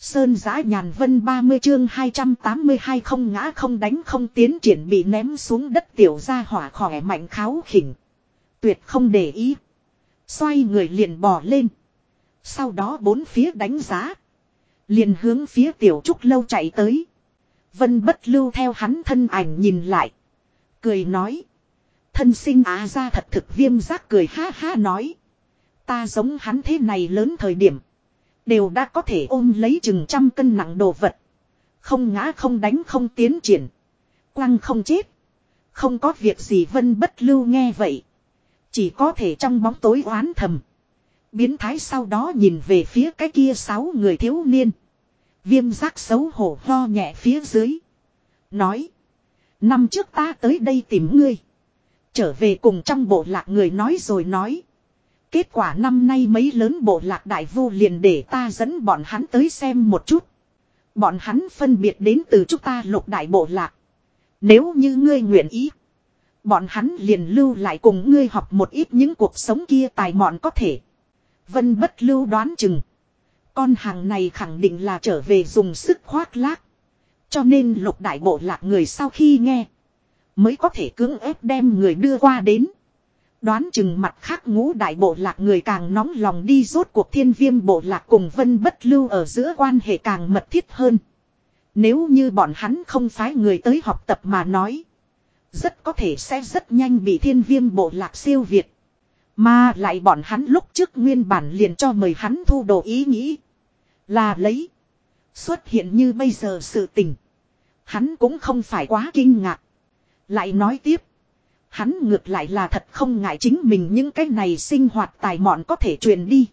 Sơn giã nhàn vân 30 chương 282 không ngã không đánh không tiến triển bị ném xuống đất tiểu ra hỏa khỏe mạnh kháo khỉnh. Tuyệt không để ý. Xoay người liền bò lên. Sau đó bốn phía đánh giá. Liền hướng phía tiểu trúc lâu chạy tới. Vân bất lưu theo hắn thân ảnh nhìn lại. Cười nói. Thân sinh á ra thật thực viêm giác cười ha ha nói. Ta giống hắn thế này lớn thời điểm. Đều đã có thể ôm lấy chừng trăm cân nặng đồ vật. Không ngã, không đánh, không tiến triển. Quăng không chết. Không có việc gì vân bất lưu nghe vậy. Chỉ có thể trong bóng tối oán thầm. Biến thái sau đó nhìn về phía cái kia sáu người thiếu niên. Viêm giác xấu hổ ho nhẹ phía dưới. Nói. Năm trước ta tới đây tìm ngươi. Trở về cùng trong bộ lạc người nói rồi nói. Kết quả năm nay mấy lớn bộ lạc đại vu liền để ta dẫn bọn hắn tới xem một chút. Bọn hắn phân biệt đến từ chúng ta lục đại bộ lạc. Nếu như ngươi nguyện ý. Bọn hắn liền lưu lại cùng ngươi học một ít những cuộc sống kia tài mọn có thể. Vân bất lưu đoán chừng. Con hàng này khẳng định là trở về dùng sức khoác lác. Cho nên lục đại bộ lạc người sau khi nghe. Mới có thể cưỡng ép đem người đưa qua đến. Đoán chừng mặt khác ngũ đại bộ lạc người càng nóng lòng đi rốt cuộc thiên viêm bộ lạc cùng vân bất lưu ở giữa quan hệ càng mật thiết hơn. Nếu như bọn hắn không phái người tới học tập mà nói. Rất có thể sẽ rất nhanh bị thiên viêm bộ lạc siêu việt. Mà lại bọn hắn lúc trước nguyên bản liền cho mời hắn thu đồ ý nghĩ. Là lấy. Xuất hiện như bây giờ sự tình. Hắn cũng không phải quá kinh ngạc. Lại nói tiếp. Hắn ngược lại là thật không ngại chính mình những cái này sinh hoạt tài mọn có thể truyền đi.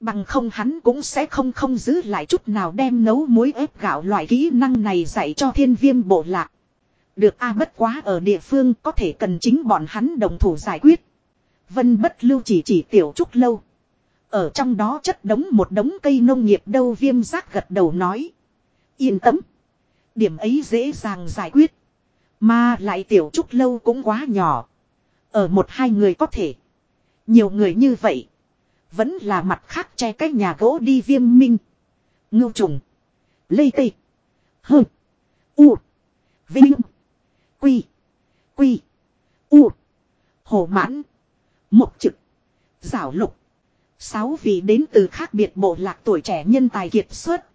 Bằng không hắn cũng sẽ không không giữ lại chút nào đem nấu muối ép gạo loại kỹ năng này dạy cho thiên viêm bộ lạc. Được a à, bất quá ở địa phương có thể cần chính bọn hắn đồng thủ giải quyết. Vân bất lưu chỉ chỉ tiểu trúc lâu. Ở trong đó chất đống một đống cây nông nghiệp đâu viêm giác gật đầu nói. Yên tâm. Điểm ấy dễ dàng giải quyết. Mà lại tiểu trúc lâu cũng quá nhỏ. Ở một hai người có thể. Nhiều người như vậy. Vẫn là mặt khác che cái nhà gỗ đi viêm minh. Ngưu trùng. Lây tây. Hơ. U. Vinh. Quy. Quy. U. Hồ mãn. Mộc trực. Giảo lục. Sáu vị đến từ khác biệt bộ lạc tuổi trẻ nhân tài kiệt xuất.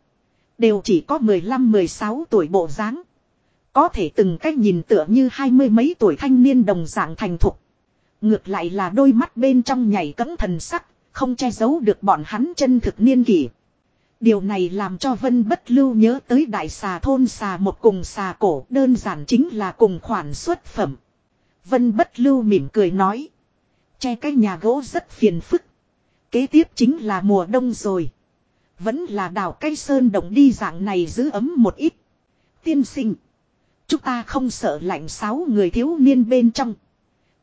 Đều chỉ có 15-16 tuổi bộ dáng có thể từng cách nhìn tựa như hai mươi mấy tuổi thanh niên đồng dạng thành thục. Ngược lại là đôi mắt bên trong nhảy cấm thần sắc, không che giấu được bọn hắn chân thực niên kỷ. Điều này làm cho Vân Bất Lưu nhớ tới đại xà thôn xà một cùng xà cổ đơn giản chính là cùng khoản xuất phẩm. Vân Bất Lưu mỉm cười nói. Che cái nhà gỗ rất phiền phức. Kế tiếp chính là mùa đông rồi. Vẫn là đào cây sơn động đi dạng này giữ ấm một ít. Tiên sinh. Chúng ta không sợ lạnh sáu người thiếu niên bên trong.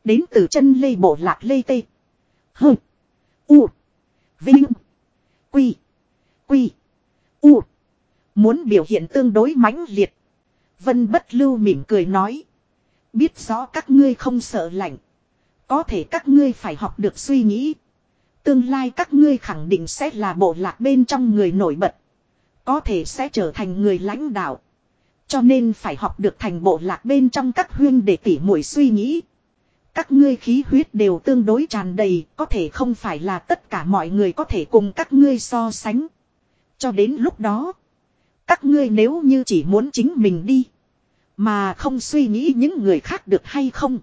Đến từ chân lê bộ lạc lê tê. hừ U. Vinh. Quy. Quy. U. Muốn biểu hiện tương đối mãnh liệt. Vân bất lưu mỉm cười nói. Biết rõ các ngươi không sợ lạnh. Có thể các ngươi phải học được suy nghĩ. Tương lai các ngươi khẳng định sẽ là bộ lạc bên trong người nổi bật. Có thể sẽ trở thành người lãnh đạo. Cho nên phải học được thành bộ lạc bên trong các huyên để tỉ mũi suy nghĩ. Các ngươi khí huyết đều tương đối tràn đầy, có thể không phải là tất cả mọi người có thể cùng các ngươi so sánh. Cho đến lúc đó, các ngươi nếu như chỉ muốn chính mình đi, mà không suy nghĩ những người khác được hay không.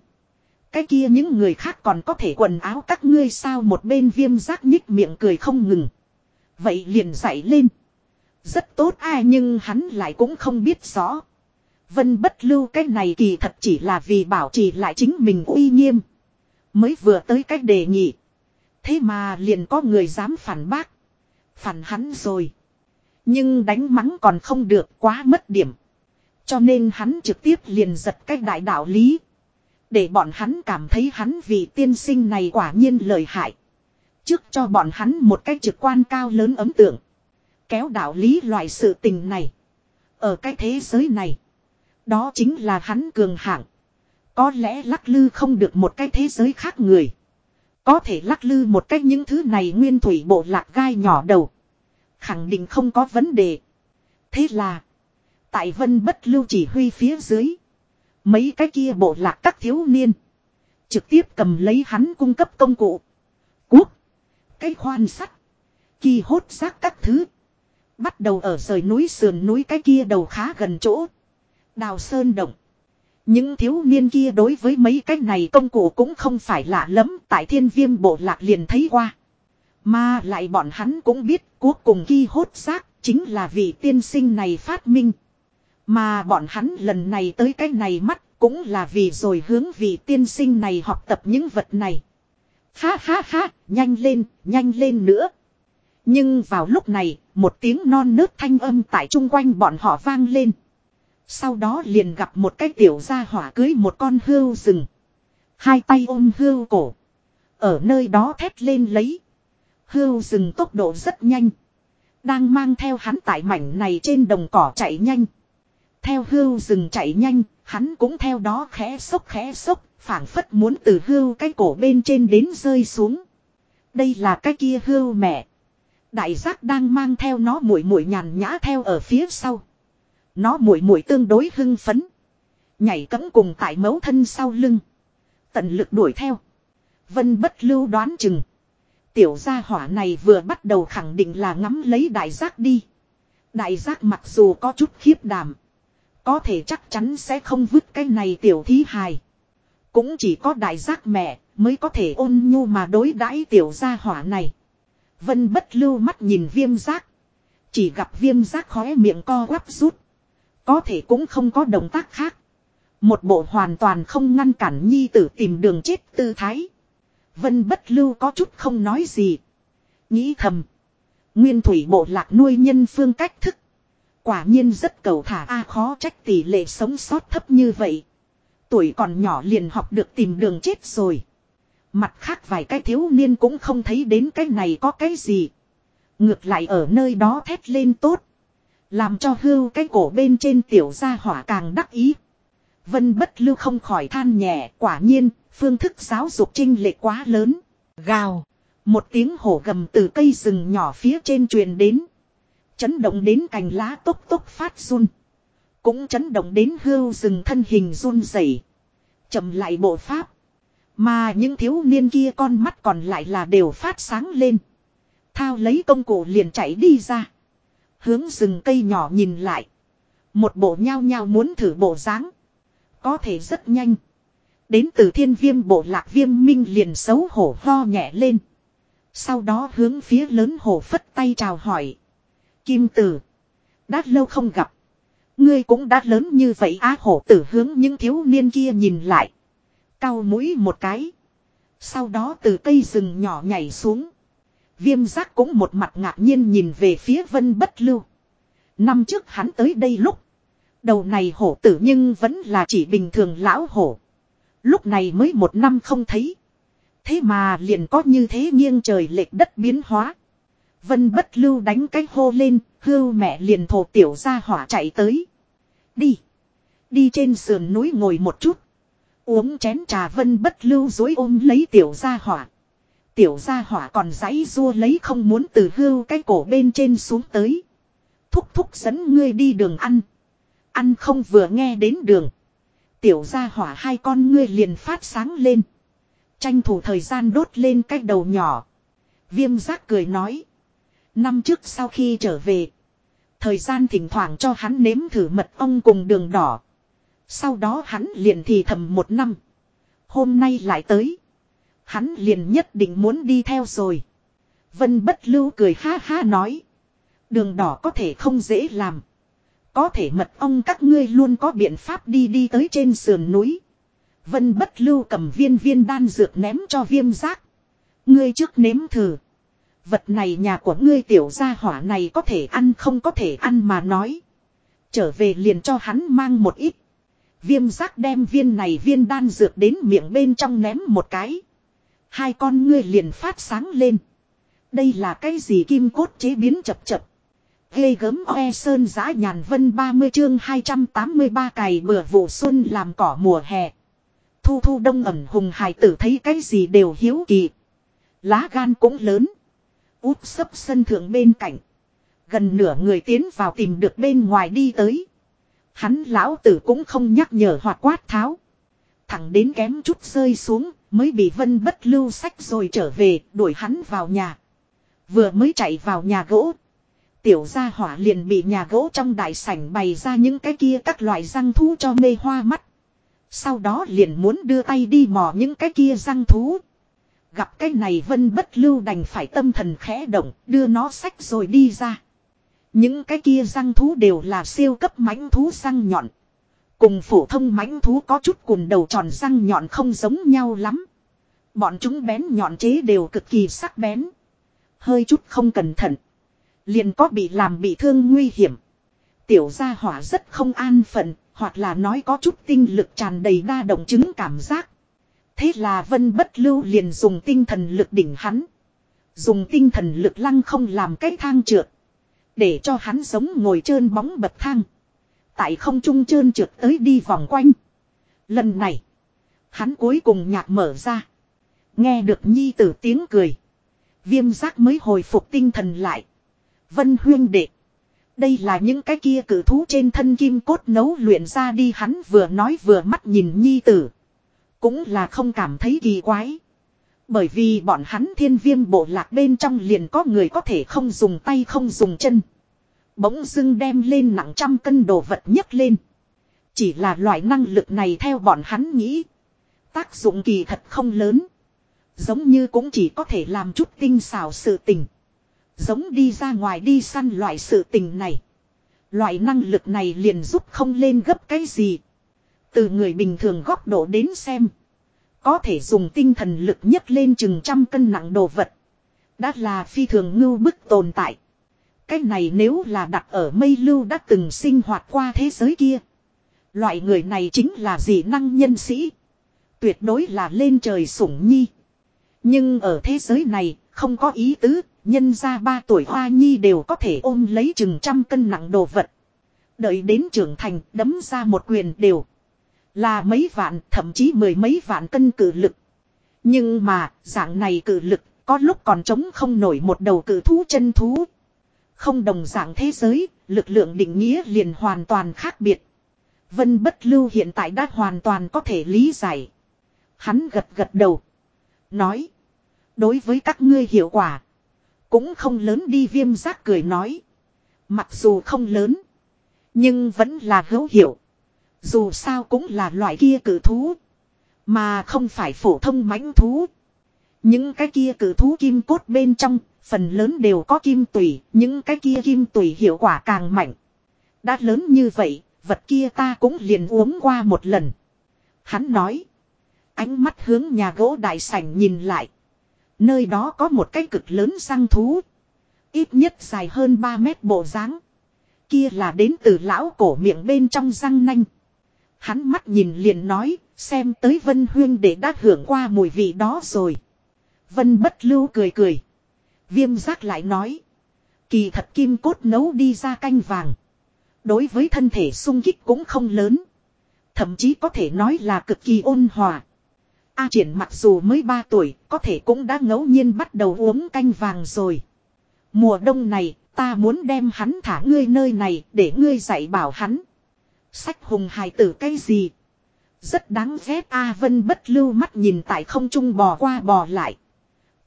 Cái kia những người khác còn có thể quần áo các ngươi sao một bên viêm giác nhích miệng cười không ngừng. Vậy liền dậy lên. Rất tốt ai nhưng hắn lại cũng không biết rõ. Vân bất lưu cái này kỳ thật chỉ là vì bảo trì lại chính mình uy nghiêm. Mới vừa tới cách đề nghị. Thế mà liền có người dám phản bác. Phản hắn rồi. Nhưng đánh mắng còn không được quá mất điểm. Cho nên hắn trực tiếp liền giật cách đại đạo lý. Để bọn hắn cảm thấy hắn vì tiên sinh này quả nhiên lợi hại. Trước cho bọn hắn một cách trực quan cao lớn ấm tượng. Kéo đạo lý loại sự tình này. Ở cái thế giới này. Đó chính là hắn cường hạng. Có lẽ lắc lư không được một cái thế giới khác người. Có thể lắc lư một cách những thứ này nguyên thủy bộ lạc gai nhỏ đầu. Khẳng định không có vấn đề. Thế là. Tại vân bất lưu chỉ huy phía dưới. Mấy cái kia bộ lạc các thiếu niên. Trực tiếp cầm lấy hắn cung cấp công cụ. Cuốc. Cái khoan sắt. Kỳ hốt xác các thứ. Bắt đầu ở rời núi sườn núi cái kia đầu khá gần chỗ. Đào sơn động. Những thiếu niên kia đối với mấy cái này công cụ cũng không phải lạ lắm tại thiên viêm bộ lạc liền thấy qua. Mà lại bọn hắn cũng biết cuối cùng khi hốt xác chính là vị tiên sinh này phát minh. Mà bọn hắn lần này tới cái này mắt cũng là vì rồi hướng vị tiên sinh này học tập những vật này. Ha ha ha, nhanh lên, nhanh lên nữa. Nhưng vào lúc này, một tiếng non nớt thanh âm tại chung quanh bọn họ vang lên. Sau đó liền gặp một cái tiểu gia hỏa cưới một con hươu rừng. Hai tay ôm hươu cổ. Ở nơi đó thét lên lấy. Hươu rừng tốc độ rất nhanh. Đang mang theo hắn tại mảnh này trên đồng cỏ chạy nhanh. Theo hươu rừng chạy nhanh, hắn cũng theo đó khẽ sốc khẽ sốc, phảng phất muốn từ hươu cái cổ bên trên đến rơi xuống. Đây là cái kia hươu mẹ. Đại giác đang mang theo nó mũi mũi nhàn nhã theo ở phía sau. Nó mũi mũi tương đối hưng phấn. Nhảy cẫng cùng tại mấu thân sau lưng. Tận lực đuổi theo. Vân bất lưu đoán chừng. Tiểu gia hỏa này vừa bắt đầu khẳng định là ngắm lấy đại giác đi. Đại giác mặc dù có chút khiếp đảm. Có thể chắc chắn sẽ không vứt cái này tiểu thí hài. Cũng chỉ có đại giác mẹ mới có thể ôn nhu mà đối đãi tiểu gia hỏa này. Vân bất lưu mắt nhìn viêm giác. Chỉ gặp viêm giác khóe miệng co quắp rút. Có thể cũng không có động tác khác. Một bộ hoàn toàn không ngăn cản nhi tử tìm đường chết tư thái. Vân bất lưu có chút không nói gì. Nghĩ thầm. Nguyên thủy bộ lạc nuôi nhân phương cách thức. Quả nhiên rất cầu thả a khó trách tỷ lệ sống sót thấp như vậy. Tuổi còn nhỏ liền học được tìm đường chết rồi. Mặt khác vài cái thiếu niên cũng không thấy đến cái này có cái gì. Ngược lại ở nơi đó thét lên tốt. Làm cho hưu cái cổ bên trên tiểu gia hỏa càng đắc ý. Vân bất lưu không khỏi than nhẹ, quả nhiên, phương thức giáo dục trinh lệ quá lớn. Gào. Một tiếng hổ gầm từ cây rừng nhỏ phía trên truyền đến. Chấn động đến cành lá tốc tốc phát run. Cũng chấn động đến hưu rừng thân hình run rẩy chậm lại bộ pháp. Mà những thiếu niên kia con mắt còn lại là đều phát sáng lên. Thao lấy công cụ liền chạy đi ra. Hướng rừng cây nhỏ nhìn lại. Một bộ nhao nhao muốn thử bộ dáng Có thể rất nhanh. Đến từ thiên viêm bộ lạc viêm minh liền xấu hổ ho nhẹ lên. Sau đó hướng phía lớn hổ phất tay chào hỏi. Kim tử. Đã lâu không gặp. Ngươi cũng đã lớn như vậy á hổ tử hướng những thiếu niên kia nhìn lại. Cao mũi một cái. Sau đó từ cây rừng nhỏ nhảy xuống. Viêm giác cũng một mặt ngạc nhiên nhìn về phía vân bất lưu. Năm trước hắn tới đây lúc. Đầu này hổ tử nhưng vẫn là chỉ bình thường lão hổ. Lúc này mới một năm không thấy. Thế mà liền có như thế nghiêng trời lệch đất biến hóa. Vân bất lưu đánh cái hô lên, hưu mẹ liền thổ tiểu ra hỏa chạy tới. Đi. Đi trên sườn núi ngồi một chút. Uống chén trà vân bất lưu dối ôm lấy tiểu ra hỏa. Tiểu gia hỏa còn giãy rua lấy không muốn từ hưu cái cổ bên trên xuống tới. Thúc thúc dẫn ngươi đi đường ăn. Ăn không vừa nghe đến đường. Tiểu gia hỏa hai con ngươi liền phát sáng lên. Tranh thủ thời gian đốt lên cái đầu nhỏ. Viêm giác cười nói. Năm trước sau khi trở về. Thời gian thỉnh thoảng cho hắn nếm thử mật ong cùng đường đỏ. Sau đó hắn liền thì thầm một năm. Hôm nay lại tới. Hắn liền nhất định muốn đi theo rồi. Vân bất lưu cười ha ha nói. Đường đỏ có thể không dễ làm. Có thể mật ong các ngươi luôn có biện pháp đi đi tới trên sườn núi. Vân bất lưu cầm viên viên đan dược ném cho viêm giác. Ngươi trước nếm thử. Vật này nhà của ngươi tiểu gia hỏa này có thể ăn không có thể ăn mà nói. Trở về liền cho hắn mang một ít. Viêm giác đem viên này viên đan dược đến miệng bên trong ném một cái. Hai con ngươi liền phát sáng lên. Đây là cái gì kim cốt chế biến chập chập. Gây gớm oe sơn giã nhàn vân 30 chương 283 cày bừa vụ xuân làm cỏ mùa hè. Thu thu đông ẩm hùng hải tử thấy cái gì đều hiếu kỳ. Lá gan cũng lớn. Úp sấp sân thượng bên cạnh. Gần nửa người tiến vào tìm được bên ngoài đi tới. Hắn lão tử cũng không nhắc nhở hoặc quát tháo. Thẳng đến kém chút rơi xuống, mới bị vân bất lưu sách rồi trở về, đuổi hắn vào nhà. Vừa mới chạy vào nhà gỗ. Tiểu gia hỏa liền bị nhà gỗ trong đại sảnh bày ra những cái kia các loại răng thú cho mê hoa mắt. Sau đó liền muốn đưa tay đi mò những cái kia răng thú. Gặp cái này vân bất lưu đành phải tâm thần khẽ động, đưa nó sách rồi đi ra. Những cái kia răng thú đều là siêu cấp mãnh thú răng nhọn. Cùng phổ thông mãnh thú có chút cùn đầu tròn răng nhọn không giống nhau lắm. Bọn chúng bén nhọn chế đều cực kỳ sắc bén. Hơi chút không cẩn thận. Liền có bị làm bị thương nguy hiểm. Tiểu gia hỏa rất không an phận, hoặc là nói có chút tinh lực tràn đầy đa động chứng cảm giác. Thế là vân bất lưu liền dùng tinh thần lực đỉnh hắn. Dùng tinh thần lực lăng không làm cái thang trượt. Để cho hắn giống ngồi trơn bóng bậc thang. Tại không trung trơn trượt tới đi vòng quanh. Lần này. Hắn cuối cùng nhạc mở ra. Nghe được nhi tử tiếng cười. Viêm giác mới hồi phục tinh thần lại. Vân huyên đệ. Đây là những cái kia cử thú trên thân kim cốt nấu luyện ra đi hắn vừa nói vừa mắt nhìn nhi tử. Cũng là không cảm thấy kỳ quái. Bởi vì bọn hắn thiên viêm bộ lạc bên trong liền có người có thể không dùng tay không dùng chân. Bỗng dưng đem lên nặng trăm cân đồ vật nhấc lên. Chỉ là loại năng lực này theo bọn hắn nghĩ. Tác dụng kỳ thật không lớn. Giống như cũng chỉ có thể làm chút tinh xảo sự tình. Giống đi ra ngoài đi săn loại sự tình này. Loại năng lực này liền giúp không lên gấp cái gì. Từ người bình thường góc độ đến xem. Có thể dùng tinh thần lực nhất lên chừng trăm cân nặng đồ vật. Đã là phi thường ngưu bức tồn tại. Cái này nếu là đặt ở mây lưu đã từng sinh hoạt qua thế giới kia. Loại người này chính là dị năng nhân sĩ. Tuyệt đối là lên trời sủng nhi. Nhưng ở thế giới này, không có ý tứ, nhân ra ba tuổi hoa nhi đều có thể ôm lấy chừng trăm cân nặng đồ vật. Đợi đến trưởng thành, đấm ra một quyền đều. Là mấy vạn, thậm chí mười mấy vạn cân cử lực. Nhưng mà, dạng này cử lực, có lúc còn chống không nổi một đầu cử thú chân thú. Không đồng dạng thế giới, lực lượng định nghĩa liền hoàn toàn khác biệt. Vân bất lưu hiện tại đã hoàn toàn có thể lý giải. Hắn gật gật đầu. Nói. Đối với các ngươi hiệu quả. Cũng không lớn đi viêm giác cười nói. Mặc dù không lớn. Nhưng vẫn là hữu hiệu. Dù sao cũng là loại kia cử thú. Mà không phải phổ thông mãnh thú. Những cái kia cử thú kim cốt bên trong, phần lớn đều có kim tủy, những cái kia kim tủy hiệu quả càng mạnh. Đã lớn như vậy, vật kia ta cũng liền uống qua một lần. Hắn nói. Ánh mắt hướng nhà gỗ đại sảnh nhìn lại. Nơi đó có một cái cực lớn răng thú. Ít nhất dài hơn 3 mét bộ dáng Kia là đến từ lão cổ miệng bên trong răng nanh. Hắn mắt nhìn liền nói, xem tới Vân Huyên để đã hưởng qua mùi vị đó rồi. Vân bất lưu cười cười. Viêm giác lại nói. Kỳ thật kim cốt nấu đi ra canh vàng. Đối với thân thể sung kích cũng không lớn. Thậm chí có thể nói là cực kỳ ôn hòa. A triển mặc dù mới 3 tuổi, có thể cũng đã ngẫu nhiên bắt đầu uống canh vàng rồi. Mùa đông này, ta muốn đem hắn thả ngươi nơi này để ngươi dạy bảo hắn. Sách hùng hài tử cái gì? Rất đáng ghét A Vân bất lưu mắt nhìn tại không trung bò qua bò lại.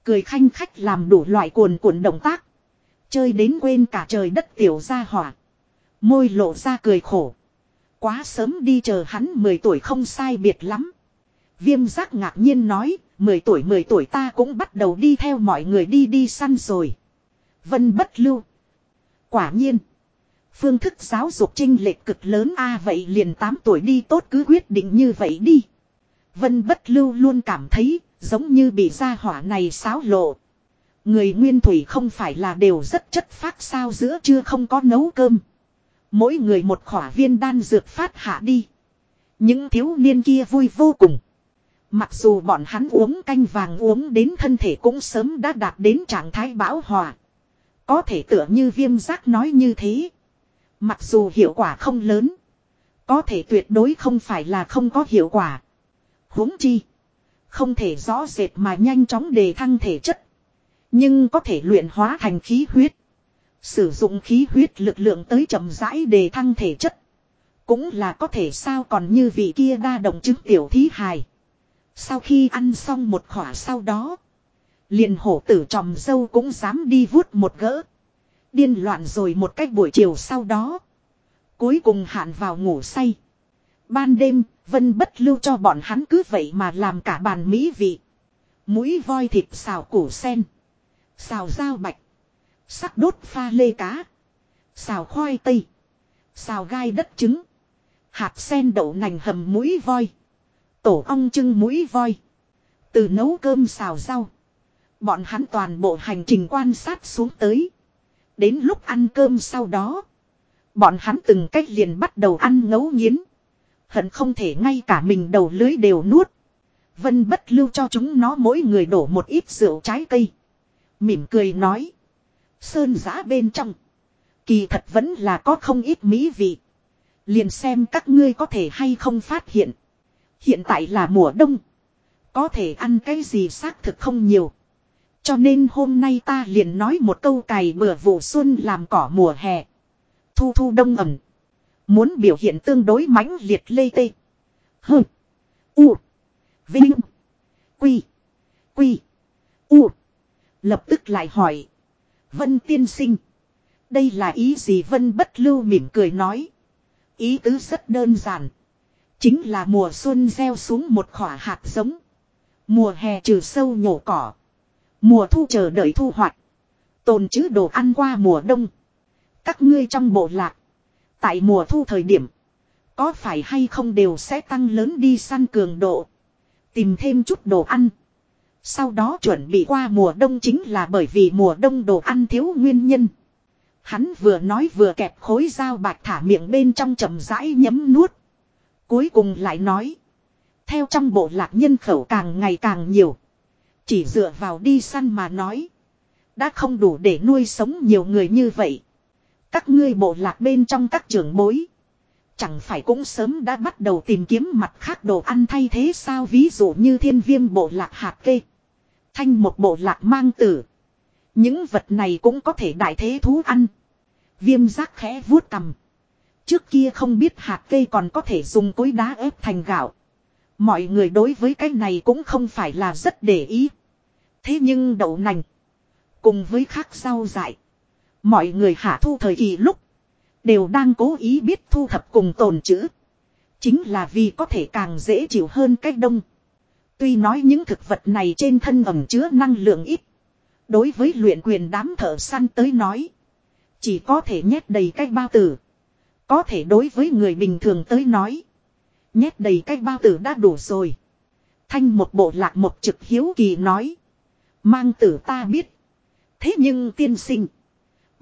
Cười khanh khách làm đủ loại cuồn cuộn động tác. Chơi đến quên cả trời đất tiểu ra hỏa. Môi lộ ra cười khổ. Quá sớm đi chờ hắn 10 tuổi không sai biệt lắm. Viêm giác ngạc nhiên nói, 10 tuổi 10 tuổi ta cũng bắt đầu đi theo mọi người đi đi săn rồi. Vân bất lưu. Quả nhiên. Phương thức giáo dục trinh lệch cực lớn a vậy liền 8 tuổi đi tốt cứ quyết định như vậy đi. Vân bất lưu luôn cảm thấy giống như bị gia hỏa này xáo lộ. Người nguyên thủy không phải là đều rất chất phát sao giữa chưa không có nấu cơm. Mỗi người một khỏa viên đan dược phát hạ đi. Những thiếu niên kia vui vô cùng. Mặc dù bọn hắn uống canh vàng uống đến thân thể cũng sớm đã đạt đến trạng thái bão hòa. Có thể tựa như viêm giác nói như thế. Mặc dù hiệu quả không lớn. Có thể tuyệt đối không phải là không có hiệu quả. huống chi. Không thể rõ rệt mà nhanh chóng đề thăng thể chất. Nhưng có thể luyện hóa thành khí huyết. Sử dụng khí huyết lực lượng tới chậm rãi đề thăng thể chất. Cũng là có thể sao còn như vị kia đa động chứng tiểu thí hài. Sau khi ăn xong một khỏa sau đó. Liền hổ tử tròm dâu cũng dám đi vuốt một gỡ. Điên loạn rồi một cách buổi chiều sau đó. Cuối cùng hạn vào ngủ say. Ban đêm, Vân bất lưu cho bọn hắn cứ vậy mà làm cả bàn mỹ vị. Mũi voi thịt xào củ sen. Xào dao bạch. Sắc đốt pha lê cá. Xào khoai tây. Xào gai đất trứng. Hạt sen đậu nành hầm mũi voi. Tổ ong trưng mũi voi. Từ nấu cơm xào rau. Bọn hắn toàn bộ hành trình quan sát xuống tới. Đến lúc ăn cơm sau đó. Bọn hắn từng cách liền bắt đầu ăn ngấu nghiến. Hận không thể ngay cả mình đầu lưới đều nuốt. Vân bất lưu cho chúng nó mỗi người đổ một ít rượu trái cây. Mỉm cười nói. Sơn giã bên trong. Kỳ thật vẫn là có không ít mỹ vị. Liền xem các ngươi có thể hay không phát hiện. Hiện tại là mùa đông. Có thể ăn cái gì xác thực không nhiều. Cho nên hôm nay ta liền nói một câu cày bừa vụ xuân làm cỏ mùa hè. Thu thu đông ẩm. Muốn biểu hiện tương đối mãnh liệt lê tê. Hừ. U. Vinh. Quy. Quy. U. Lập tức lại hỏi. Vân tiên sinh. Đây là ý gì Vân bất lưu mỉm cười nói. Ý tứ rất đơn giản. Chính là mùa xuân gieo xuống một khỏa hạt giống. Mùa hè trừ sâu nhổ cỏ. Mùa thu chờ đợi thu hoạch. Tồn chứ đồ ăn qua mùa đông. Các ngươi trong bộ lạc. Tại mùa thu thời điểm. Có phải hay không đều sẽ tăng lớn đi săn cường độ. Tìm thêm chút đồ ăn. Sau đó chuẩn bị qua mùa đông chính là bởi vì mùa đông đồ ăn thiếu nguyên nhân. Hắn vừa nói vừa kẹp khối dao bạc thả miệng bên trong chậm rãi nhấm nuốt. Cuối cùng lại nói. Theo trong bộ lạc nhân khẩu càng ngày càng nhiều. Chỉ dựa vào đi săn mà nói. Đã không đủ để nuôi sống nhiều người như vậy. Các ngươi bộ lạc bên trong các trưởng bối. Chẳng phải cũng sớm đã bắt đầu tìm kiếm mặt khác đồ ăn thay thế sao ví dụ như thiên viêm bộ lạc hạt kê. Thanh một bộ lạc mang tử. Những vật này cũng có thể đại thế thú ăn. Viêm giác khẽ vuốt cầm. Trước kia không biết hạt cây còn có thể dùng cối đá ép thành gạo. Mọi người đối với cái này cũng không phải là rất để ý. Thế nhưng đậu nành. Cùng với khác rau dại. Mọi người hạ thu thời kỳ lúc. Đều đang cố ý biết thu thập cùng tồn chữ. Chính là vì có thể càng dễ chịu hơn cách đông. Tuy nói những thực vật này trên thân ẩm chứa năng lượng ít. Đối với luyện quyền đám thợ săn tới nói. Chỉ có thể nhét đầy cách bao tử. Có thể đối với người bình thường tới nói. Nhét đầy cách bao tử đã đủ rồi. Thanh một bộ lạc một trực hiếu kỳ nói. Mang tử ta biết. Thế nhưng tiên sinh.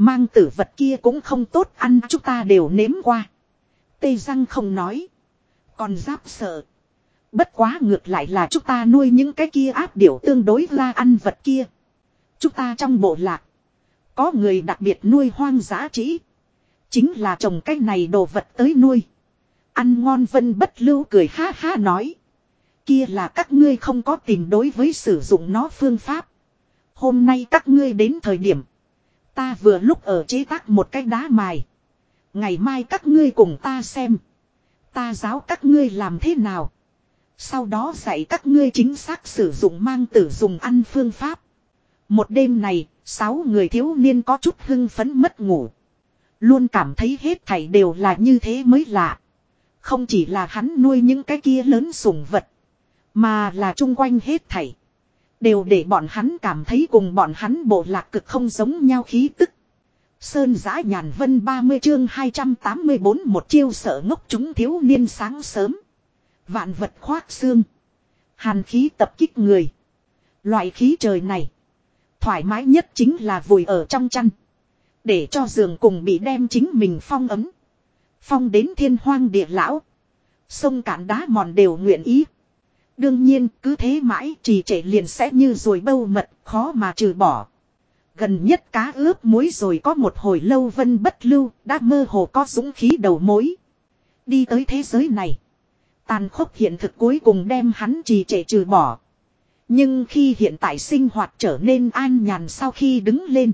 Mang tử vật kia cũng không tốt, ăn chúng ta đều nếm qua. Tây răng không nói. Còn giáp sợ. Bất quá ngược lại là chúng ta nuôi những cái kia áp điểu tương đối la ăn vật kia. Chúng ta trong bộ lạc. Có người đặc biệt nuôi hoang dã trĩ. Chính là trồng cái này đồ vật tới nuôi. Ăn ngon vân bất lưu cười ha ha nói. Kia là các ngươi không có tìm đối với sử dụng nó phương pháp. Hôm nay các ngươi đến thời điểm. Ta vừa lúc ở chế tác một cái đá mài. Ngày mai các ngươi cùng ta xem. Ta giáo các ngươi làm thế nào. Sau đó dạy các ngươi chính xác sử dụng mang tử dùng ăn phương pháp. Một đêm này, sáu người thiếu niên có chút hưng phấn mất ngủ. Luôn cảm thấy hết thảy đều là như thế mới lạ. Không chỉ là hắn nuôi những cái kia lớn sủng vật. Mà là chung quanh hết thảy. Đều để bọn hắn cảm thấy cùng bọn hắn bộ lạc cực không giống nhau khí tức. Sơn giã nhàn vân 30 chương 284 một chiêu sợ ngốc chúng thiếu niên sáng sớm. Vạn vật khoác xương. Hàn khí tập kích người. Loại khí trời này. Thoải mái nhất chính là vùi ở trong chăn. Để cho giường cùng bị đem chính mình phong ấm. Phong đến thiên hoang địa lão. Sông cạn đá mòn đều nguyện ý. Đương nhiên cứ thế mãi trì trệ liền sẽ như rồi bâu mật khó mà trừ bỏ. Gần nhất cá ướp muối rồi có một hồi lâu vân bất lưu đã mơ hồ có dũng khí đầu mối. Đi tới thế giới này. Tàn khốc hiện thực cuối cùng đem hắn trì trệ trừ bỏ. Nhưng khi hiện tại sinh hoạt trở nên an nhàn sau khi đứng lên.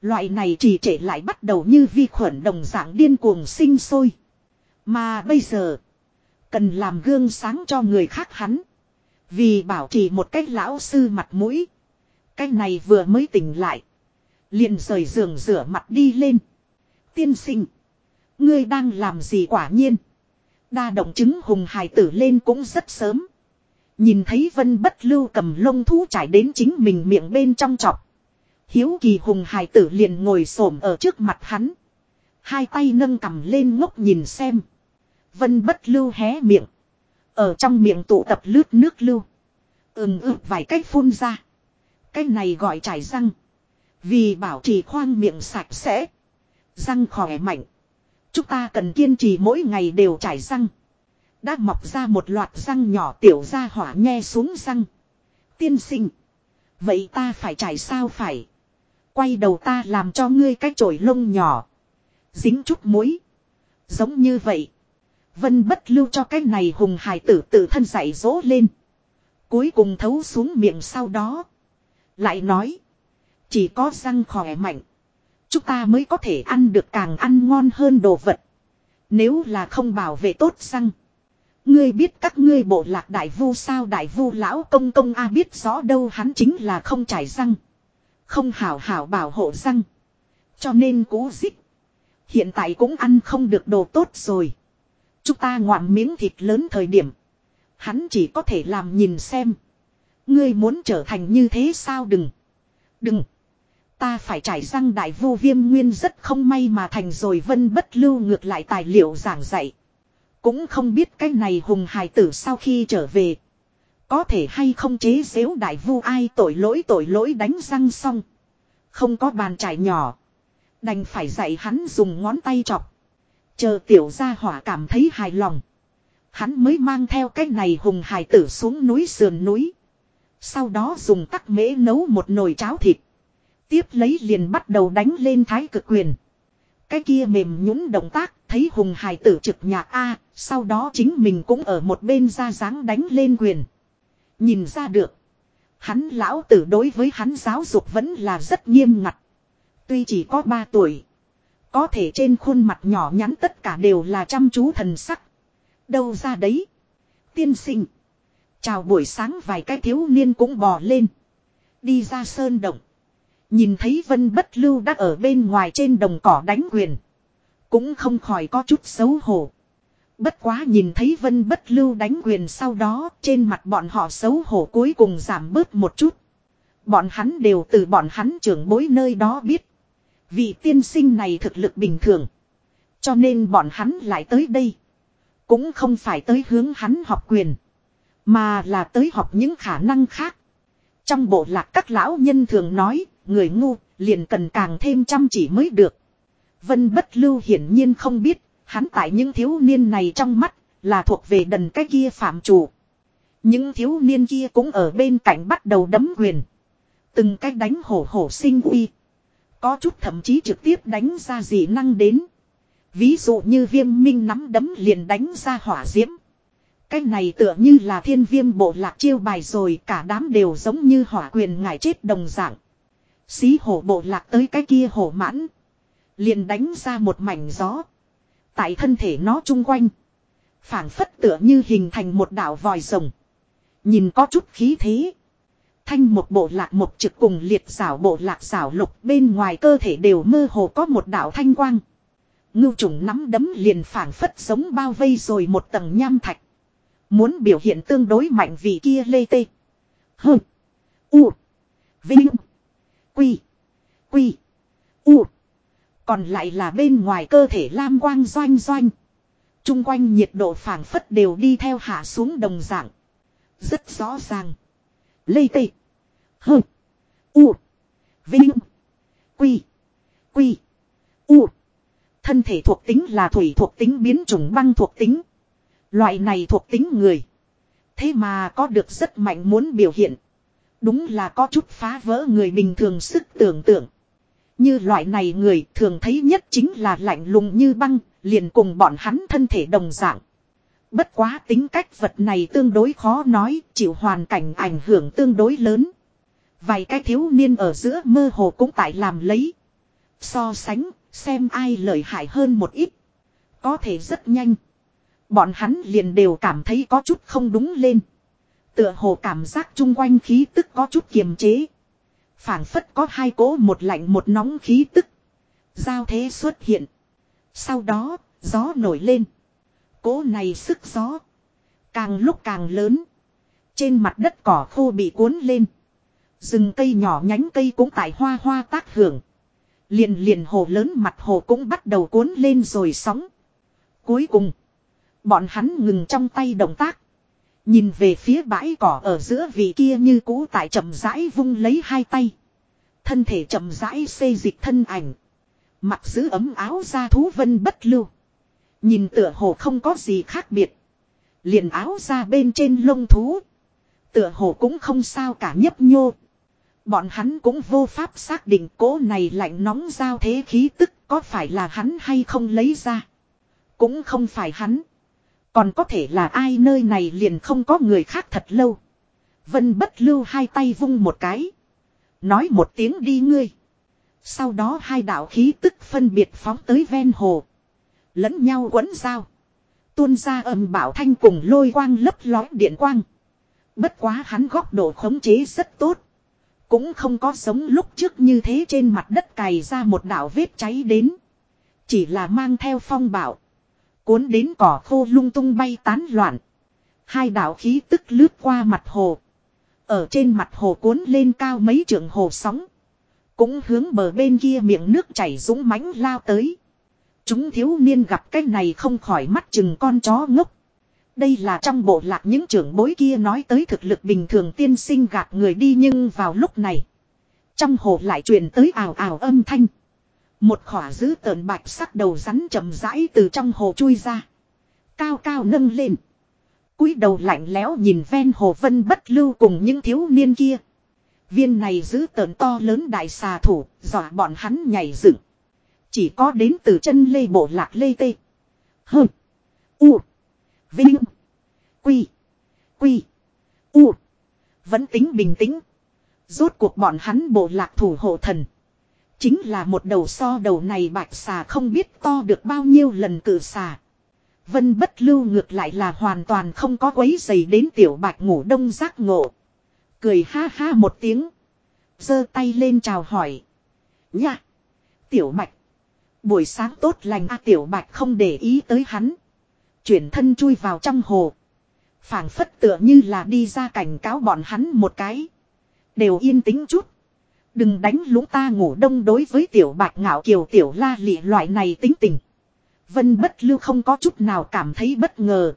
Loại này trì trệ lại bắt đầu như vi khuẩn đồng dạng điên cuồng sinh sôi. Mà bây giờ, cần làm gương sáng cho người khác hắn. Vì bảo trì một cách lão sư mặt mũi. Cái này vừa mới tỉnh lại. Liền rời giường rửa mặt đi lên. Tiên sinh. Ngươi đang làm gì quả nhiên. Đa động chứng hùng hài tử lên cũng rất sớm. Nhìn thấy vân bất lưu cầm lông thú trải đến chính mình miệng bên trong chọc. Hiếu kỳ hùng hài tử liền ngồi xổm ở trước mặt hắn. Hai tay nâng cầm lên ngốc nhìn xem. Vân bất lưu hé miệng. Ở trong miệng tụ tập lướt nước lưu. Ừm ướt vài cách phun ra. Cái này gọi chảy răng. Vì bảo trì khoang miệng sạch sẽ. Răng khỏe mạnh. Chúng ta cần kiên trì mỗi ngày đều chảy răng. Đã mọc ra một loạt răng nhỏ tiểu ra hỏa nghe xuống răng. Tiên sinh. Vậy ta phải chảy sao phải. Quay đầu ta làm cho ngươi cái chổi lông nhỏ. Dính chút muối. Giống như vậy. Vân bất lưu cho cái này hùng hài tử tự thân dạy dỗ lên. Cuối cùng thấu xuống miệng sau đó. Lại nói. Chỉ có răng khỏe mạnh. Chúng ta mới có thể ăn được càng ăn ngon hơn đồ vật. Nếu là không bảo vệ tốt răng. Ngươi biết các ngươi bộ lạc đại vu sao đại vu lão công công a biết rõ đâu hắn chính là không trải răng. Không hảo hảo bảo hộ răng. Cho nên cú dích. Hiện tại cũng ăn không được đồ tốt rồi. Chúng ta ngoạm miếng thịt lớn thời điểm. Hắn chỉ có thể làm nhìn xem. Ngươi muốn trở thành như thế sao đừng. Đừng. Ta phải trải răng đại vô viêm nguyên rất không may mà thành rồi vân bất lưu ngược lại tài liệu giảng dạy. Cũng không biết cái này hùng hài tử sau khi trở về. Có thể hay không chế xếu đại vu ai tội lỗi tội lỗi đánh răng xong. Không có bàn trải nhỏ. Đành phải dạy hắn dùng ngón tay chọc. Chờ tiểu gia hỏa cảm thấy hài lòng. Hắn mới mang theo cái này hùng hài tử xuống núi sườn núi. Sau đó dùng tắc mễ nấu một nồi cháo thịt. Tiếp lấy liền bắt đầu đánh lên thái cực quyền. Cái kia mềm nhũn động tác, thấy hùng hài tử trực nhạc A, sau đó chính mình cũng ở một bên ra dáng đánh lên quyền. Nhìn ra được. Hắn lão tử đối với hắn giáo dục vẫn là rất nghiêm ngặt. Tuy chỉ có 3 tuổi. Có thể trên khuôn mặt nhỏ nhắn tất cả đều là chăm chú thần sắc. Đâu ra đấy. Tiên sinh. Chào buổi sáng vài cái thiếu niên cũng bò lên. Đi ra sơn động. Nhìn thấy vân bất lưu đã ở bên ngoài trên đồng cỏ đánh quyền. Cũng không khỏi có chút xấu hổ. Bất quá nhìn thấy vân bất lưu đánh quyền sau đó, trên mặt bọn họ xấu hổ cuối cùng giảm bớt một chút. Bọn hắn đều từ bọn hắn trưởng bối nơi đó biết. Vị tiên sinh này thực lực bình thường. Cho nên bọn hắn lại tới đây. Cũng không phải tới hướng hắn học quyền. Mà là tới học những khả năng khác. Trong bộ lạc các lão nhân thường nói, người ngu, liền cần càng thêm chăm chỉ mới được. Vân bất lưu hiển nhiên không biết, hắn tại những thiếu niên này trong mắt, là thuộc về đần cái kia phạm chủ. Những thiếu niên kia cũng ở bên cạnh bắt đầu đấm quyền. Từng cách đánh hổ hổ sinh uy. Có chút thậm chí trực tiếp đánh ra dị năng đến. Ví dụ như viêm minh nắm đấm liền đánh ra hỏa diễm. Cái này tựa như là thiên viêm bộ lạc chiêu bài rồi, cả đám đều giống như hỏa quyền ngải chết đồng dạng. Xí hổ bộ lạc tới cái kia hổ mãn. Liền đánh ra một mảnh gió. Tại thân thể nó chung quanh. phảng phất tựa như hình thành một đảo vòi rồng. Nhìn có chút khí thế. Thanh một bộ lạc một trực cùng liệt xảo bộ lạc xảo lục, bên ngoài cơ thể đều mơ hồ có một đạo thanh quang. Ngưu trùng nắm đấm liền phảng phất giống bao vây rồi một tầng nham thạch. Muốn biểu hiện tương đối mạnh vì kia lê tê. Hừ. U. Vinh. Quy. Quy. U. Còn lại là bên ngoài cơ thể lam quang doanh doanh. Trung quanh nhiệt độ phảng phất đều đi theo hạ xuống đồng dạng. Rất rõ ràng. Lê tê. Hơ. U. Vinh. Quy. Quy. U. Thân thể thuộc tính là thủy thuộc tính biến chủng băng thuộc tính. Loại này thuộc tính người. Thế mà có được rất mạnh muốn biểu hiện. Đúng là có chút phá vỡ người bình thường sức tưởng tượng. Như loại này người thường thấy nhất chính là lạnh lùng như băng, liền cùng bọn hắn thân thể đồng dạng. Bất quá tính cách vật này tương đối khó nói, chịu hoàn cảnh ảnh hưởng tương đối lớn. Vài cái thiếu niên ở giữa mơ hồ cũng tại làm lấy. So sánh, xem ai lợi hại hơn một ít. Có thể rất nhanh. Bọn hắn liền đều cảm thấy có chút không đúng lên. Tựa hồ cảm giác chung quanh khí tức có chút kiềm chế. phảng phất có hai cỗ một lạnh một nóng khí tức. Giao thế xuất hiện. Sau đó, gió nổi lên. Cỗ này sức gió. Càng lúc càng lớn. Trên mặt đất cỏ khô bị cuốn lên. Rừng cây nhỏ nhánh cây cũng tại hoa hoa tác hưởng. Liền liền hồ lớn mặt hồ cũng bắt đầu cuốn lên rồi sóng. Cuối cùng. Bọn hắn ngừng trong tay động tác. Nhìn về phía bãi cỏ ở giữa vị kia như cũ tại chậm rãi vung lấy hai tay. Thân thể chậm rãi xây dịch thân ảnh. Mặc giữ ấm áo ra thú vân bất lưu. Nhìn tựa hồ không có gì khác biệt. Liền áo ra bên trên lông thú. Tựa hồ cũng không sao cả nhấp nhô. Bọn hắn cũng vô pháp xác định cố này lạnh nóng giao thế khí tức có phải là hắn hay không lấy ra. Cũng không phải hắn. Còn có thể là ai nơi này liền không có người khác thật lâu. Vân bất lưu hai tay vung một cái. Nói một tiếng đi ngươi. Sau đó hai đạo khí tức phân biệt phóng tới ven hồ. Lẫn nhau quấn dao. Tuôn ra âm bảo thanh cùng lôi quang lấp lói điện quang. Bất quá hắn góc độ khống chế rất tốt. Cũng không có giống lúc trước như thế trên mặt đất cày ra một đạo vết cháy đến. Chỉ là mang theo phong bạo. Cuốn đến cỏ khô lung tung bay tán loạn. Hai đạo khí tức lướt qua mặt hồ. Ở trên mặt hồ cuốn lên cao mấy trượng hồ sóng. Cũng hướng bờ bên kia miệng nước chảy dũng mãnh lao tới. Chúng thiếu niên gặp cái này không khỏi mắt chừng con chó ngốc. Đây là trong bộ lạc những trưởng bối kia nói tới thực lực bình thường tiên sinh gạt người đi nhưng vào lúc này. Trong hồ lại truyền tới ảo ảo âm thanh. Một khỏa giữ tợn bạch sắc đầu rắn chậm rãi từ trong hồ chui ra. Cao cao nâng lên. cúi đầu lạnh lẽo nhìn ven hồ vân bất lưu cùng những thiếu niên kia. Viên này giữ tợn to lớn đại xà thủ, dọa bọn hắn nhảy dựng. Chỉ có đến từ chân lê bộ lạc lê tê. Hơ. U. Vinh. Quy. Quy. U. Vẫn tính bình tĩnh. Rốt cuộc bọn hắn bộ lạc thủ hộ thần. Chính là một đầu so đầu này bạch xà không biết to được bao nhiêu lần cử xà. Vân bất lưu ngược lại là hoàn toàn không có quấy dày đến tiểu bạch ngủ đông giác ngộ. Cười ha ha một tiếng. giơ tay lên chào hỏi. Nha. Tiểu bạch. Buổi sáng tốt lành a tiểu bạch không để ý tới hắn. Chuyển thân chui vào trong hồ. phảng phất tựa như là đi ra cảnh cáo bọn hắn một cái. Đều yên tĩnh chút. Đừng đánh lũng ta ngủ đông đối với tiểu bạch ngạo kiều tiểu la lị loại này tính tình. Vân bất lưu không có chút nào cảm thấy bất ngờ.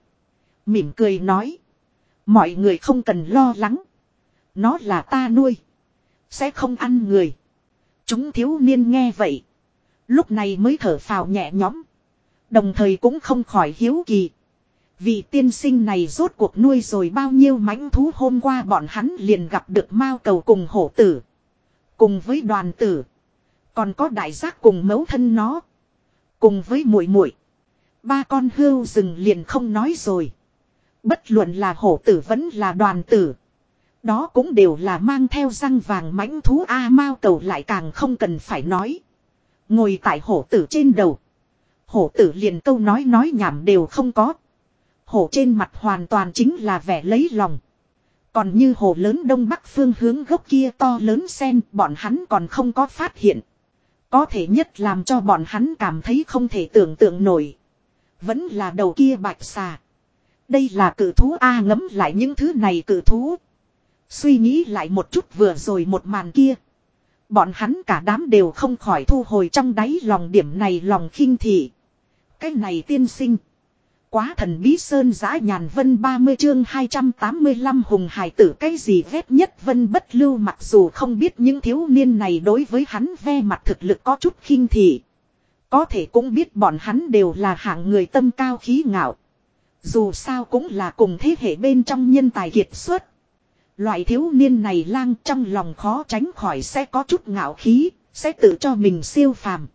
Mỉm cười nói. Mọi người không cần lo lắng. Nó là ta nuôi. Sẽ không ăn người. Chúng thiếu niên nghe vậy. Lúc này mới thở phào nhẹ nhõm. Đồng thời cũng không khỏi hiếu kỳ. Vị tiên sinh này rốt cuộc nuôi rồi bao nhiêu mãnh thú hôm qua bọn hắn liền gặp được mao cầu cùng hổ tử. Cùng với đoàn tử. Còn có đại giác cùng mấu thân nó. Cùng với muội muội Ba con hưu rừng liền không nói rồi. Bất luận là hổ tử vẫn là đoàn tử. Đó cũng đều là mang theo răng vàng mãnh thú A mao cầu lại càng không cần phải nói. Ngồi tại hổ tử trên đầu. Hổ tử liền câu nói nói nhảm đều không có. Hổ trên mặt hoàn toàn chính là vẻ lấy lòng. Còn như hồ lớn đông bắc phương hướng gốc kia to lớn sen, bọn hắn còn không có phát hiện. Có thể nhất làm cho bọn hắn cảm thấy không thể tưởng tượng nổi. Vẫn là đầu kia bạch xà. Đây là cử thú A ngấm lại những thứ này cử thú. Suy nghĩ lại một chút vừa rồi một màn kia. Bọn hắn cả đám đều không khỏi thu hồi trong đáy lòng điểm này lòng khinh thị. Cái này tiên sinh. Quá thần bí sơn giã nhàn vân 30 chương 285 hùng hải tử cái gì ghét nhất vân bất lưu mặc dù không biết những thiếu niên này đối với hắn ve mặt thực lực có chút khinh thị. Có thể cũng biết bọn hắn đều là hạng người tâm cao khí ngạo. Dù sao cũng là cùng thế hệ bên trong nhân tài kiệt xuất. Loại thiếu niên này lang trong lòng khó tránh khỏi sẽ có chút ngạo khí, sẽ tự cho mình siêu phàm.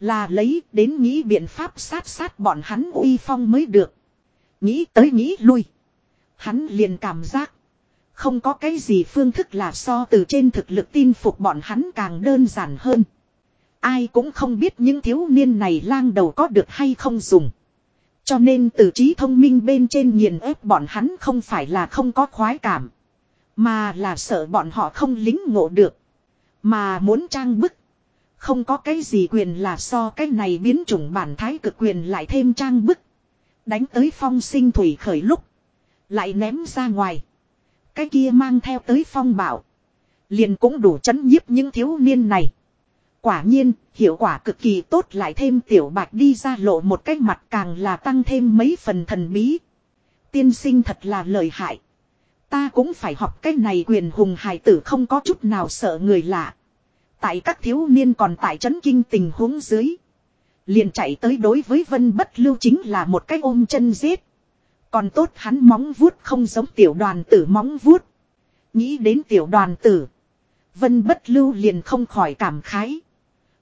Là lấy đến nghĩ biện pháp sát sát bọn hắn uy phong mới được. Nghĩ tới nghĩ lui. Hắn liền cảm giác. Không có cái gì phương thức là so từ trên thực lực tin phục bọn hắn càng đơn giản hơn. Ai cũng không biết những thiếu niên này lang đầu có được hay không dùng. Cho nên từ trí thông minh bên trên nghiền ép bọn hắn không phải là không có khoái cảm. Mà là sợ bọn họ không lính ngộ được. Mà muốn trang bức. Không có cái gì quyền là so cái này biến chủng bản thái cực quyền lại thêm trang bức. Đánh tới phong sinh thủy khởi lúc. Lại ném ra ngoài. Cái kia mang theo tới phong bảo. Liền cũng đủ chấn nhiếp những thiếu niên này. Quả nhiên, hiệu quả cực kỳ tốt lại thêm tiểu bạch đi ra lộ một cách mặt càng là tăng thêm mấy phần thần bí. Tiên sinh thật là lợi hại. Ta cũng phải học cái này quyền hùng hài tử không có chút nào sợ người lạ. Tại các thiếu niên còn tại chấn kinh tình huống dưới. Liền chạy tới đối với vân bất lưu chính là một cái ôm chân giết. Còn tốt hắn móng vuốt không giống tiểu đoàn tử móng vuốt. Nghĩ đến tiểu đoàn tử. Vân bất lưu liền không khỏi cảm khái.